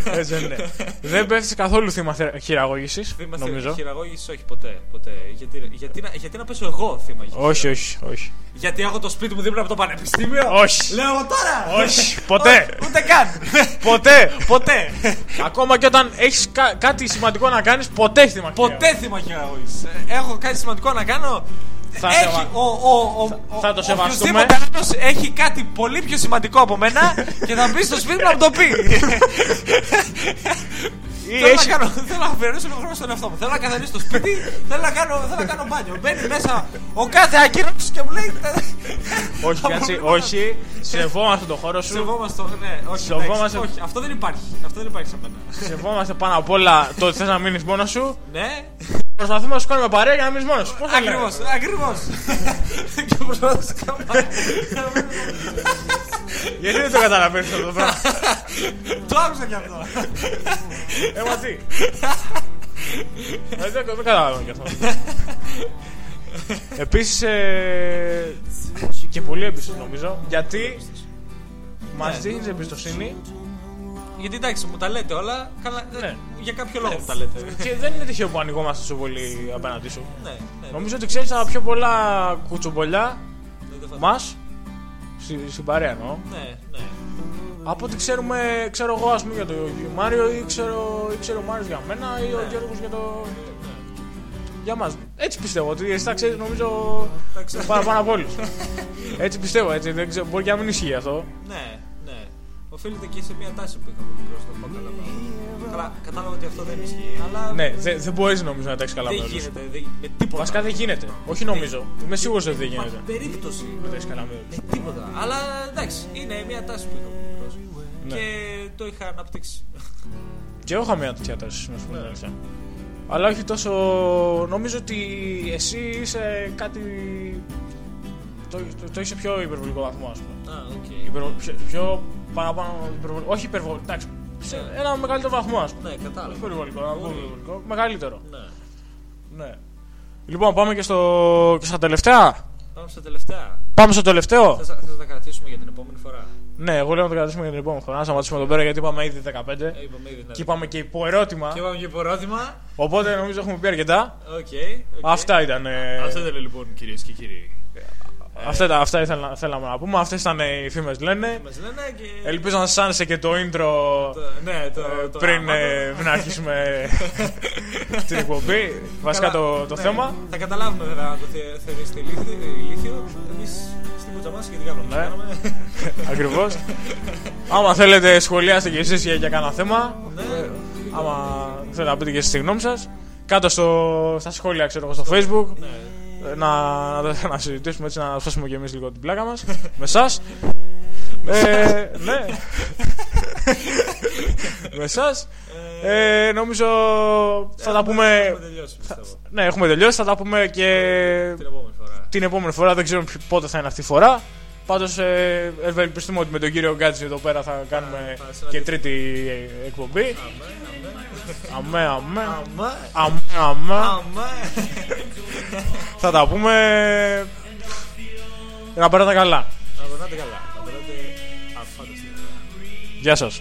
Έτσι δεν είναι. Δεν πέφτεις καθόλου θύμα χειραγώγησης, Θύμα νομίζω. χειραγώγησης, όχι ποτέ. ποτέ. Γιατί, γιατί, να, γιατί να πέσω εγώ θύμα Όχι, όχι, όχι. Γιατί έχω το σπίτι μου δίπλα από το πανεπιστήμιο; Όχι. Λέω εγώ τώρα. Όχι, ποτέ. Όχι, Ούτε καν. Ποτέ. ποτέ. Ακόμα και όταν έχεις κάτι σημαντικό να κάνεις, ποτέ θύμα ποτέ θύμα χειραγώγηση. Έχω κάτι σημαντικό να κάνω. Θα έχει, σεβα- ο, ο, ο, θα το ο- σεβαστούμε. οποιοσδήποτε άλλος έχει κάτι πολύ πιο σημαντικό από μένα και θα μπει στο σπίτι μου να μου το πει. Ή Θέλω, έχει- να κάνω, θέλω να αφιερώσω λίγο χρόνο στον εαυτό μου. Θέλω να καθαρίσω το σπίτι, θέλω να κάνω, θέλω να κάνω μπάνιο. Μπαίνει μέσα ο κάθε άκυρο και μου λέει. Όχι, Θα κάτσε, μπορούμε να- όχι. Σεβόμαστε τον χώρο σου. Σεβόμαστε. το- Ναι, όχι, Σεβόμαστε- εντάξει, όχι, αυτό δεν υπάρχει. Αυτό δεν υπάρχει σε μένα. Σεβόμαστε πάνω απ' όλα το ότι θες να μείνεις μόνος σου. Ναι, Προσπαθούμε να σου κάνουμε παρέα για να μείνεις μόνος σου. Πώς το ακριβώς. λέμε; Ακριβώς. και προσπαθώ να σε κάνω. Γιατί δεν το καταλαβαίνεις αυτό το πράγμα; Το άκουσα κι αυτό. Ε, μα τι; Ε, Δεν δεν καταλαβαίνω κι αυτό. Επίσης. Και πολύ έμπιστο νομίζω. Γιατί μας Ναι. δίνεις εμπιστοσύνη Γιατί εντάξει, μου τα λέτε όλα. Καλά, Ναι. Για κάποιο λόγο μου τα λέτε. και δεν είναι τυχαίο που ανοιγόμαστε τόσο πολύ απέναντί σου. Ναι, ναι. Νομίζω ότι ξέρεις τα πιο πολλά κουτσομπολιά δεν το φαντάζομαι. μα στην παρέα εννοώ. Ναι, ναι. Από ό,τι ξέρουμε, ξέρω εγώ, ας πούμε για τον Μάριο ή ξέρω, ή ξέρω ο Μάριος για μένα ή ο Ναι. Γιώργος για το. Για μας. Έτσι πιστεύω ότι εσύ τα ξέρεις νομίζω Τα ξέρω. παραπάνω από όλου. έτσι πιστεύω, έτσι. Δεν ξέρω, μπορεί και να μην ισχύει αυτό. Ναι, ναι. Οφείλεται και σε μια τάση που είχα από μικρός στο πω καλά. Καλά, κατάλαβα ότι αυτό δεν ισχύει, αλλά Ναι, δεν δεν μπορείς νομίζω να τα έχεις καλά δεν με όλους. γίνεται. Δεν, με τίποτα. Βασικά δεν γίνεται. Όχι νομίζω. Είμαι σίγουρος ότι δεν Υπάρχει γίνεται. περίπτωση. Δεν τα έχεις καλά με όλους. Με τίποτα. Αλλά εντάξει, είναι μια τάση που είχα από μικρός. Ναι. Και το είχα αναπτύξει. Και εγώ είχα μια τέτοια τάση, να σου πω την αλήθεια. Αλλά όχι τόσο. Νομίζω ότι εσύ είσαι κάτι. Το, το, το είσαι πιο υπερβολικό βαθμό, ας πούμε. Α, οκ. Υπερβο... Πιο, πιο παραπάνω υπερβολικό. Όχι υπερβολικό. Εντάξει. Σε ένα μεγαλύτερο βαθμό, ας πούμε. Ναι, κατάλαβα. Όχι υπερβολικό, να πούμε υπερβολικό. Μεγαλύτερο. Ναι. Ναι. Λοιπόν, πάμε και, στο... και στα τελευταία. Πάμε στα τελευταία. Πάμε στο τελευταίο. Θες, θες να τα κρατήσουμε για την επόμενη φορά. Ναι, εγώ λέω να το κρατήσουμε για την επόμενη φορά. Να σταματήσουμε εδώ πέρα γιατί είπαμε ήδη 15. Ε, είπαμε ήδη να Και είπαμε και υποερώτημα. Και είπαμε και υποερώτημα. Οπότε νομίζω έχουμε πει αρκετά. Οκ. οκ. Αυτά ήταν. ε, Αυτό ήταν λοιπόν κυρίες και κύριοι. Αυτά, τα- αυτά ήθελα, θέλαμε να πούμε. Αυτές ήταν οι φήμες λένε. Μας λένε και... Ελπίζω να σας άρεσε και το intro Το- Ναι, το, ε, το πριν άμα. ε, μην αρχίσουμε την εκπομπή. Βασικά Καλά, το, το ναι. θέμα. Θα καταλάβουμε βέβαια αν το θε- θεωρήσετε ηλίθιο. ηλίθιο. Εμείς στην κούτσα μας και την κάνουμε. Ναι. Κάναμε. Ακριβώς. Άμα θέλετε, σχολιάστε και εσείς για, για κανένα θέμα. Ναι. Ε, άμα θέλετε να πείτε και εσείς τη γνώμη σας. Κάτω στο, στα σχόλια, ξέρω εγώ, στο facebook. Ναι. Ε, να, να, να συζητήσουμε έτσι, να σπάσουμε και εμείς λίγο την πλάκα μας. με εσά. ε, ναι. με εσά. Ε, νομίζω θα τα πούμε. Έχουμε τελειώσει, πιστεύω. Ναι, έχουμε τελειώσει. Θα τα πούμε και Την επόμενη φορά. την επόμενη φορά. Δεν ξέρω ποιο- πότε θα είναι αυτή η φορά. Πάντως, ε, ευελπιστούμε ότι με τον κύριο Γκάτζη εδώ πέρα θα κάνουμε θα και συναντηθούμε. τρίτη ε, εκπομπή. Αμέ, αμέ. Αμά. Αμέ, αμέ. Αμά. Θα τα πούμε. Να περάτε καλά. Να περνάτε καλά. Να περνάτε αφάνταστα. Γεια σας.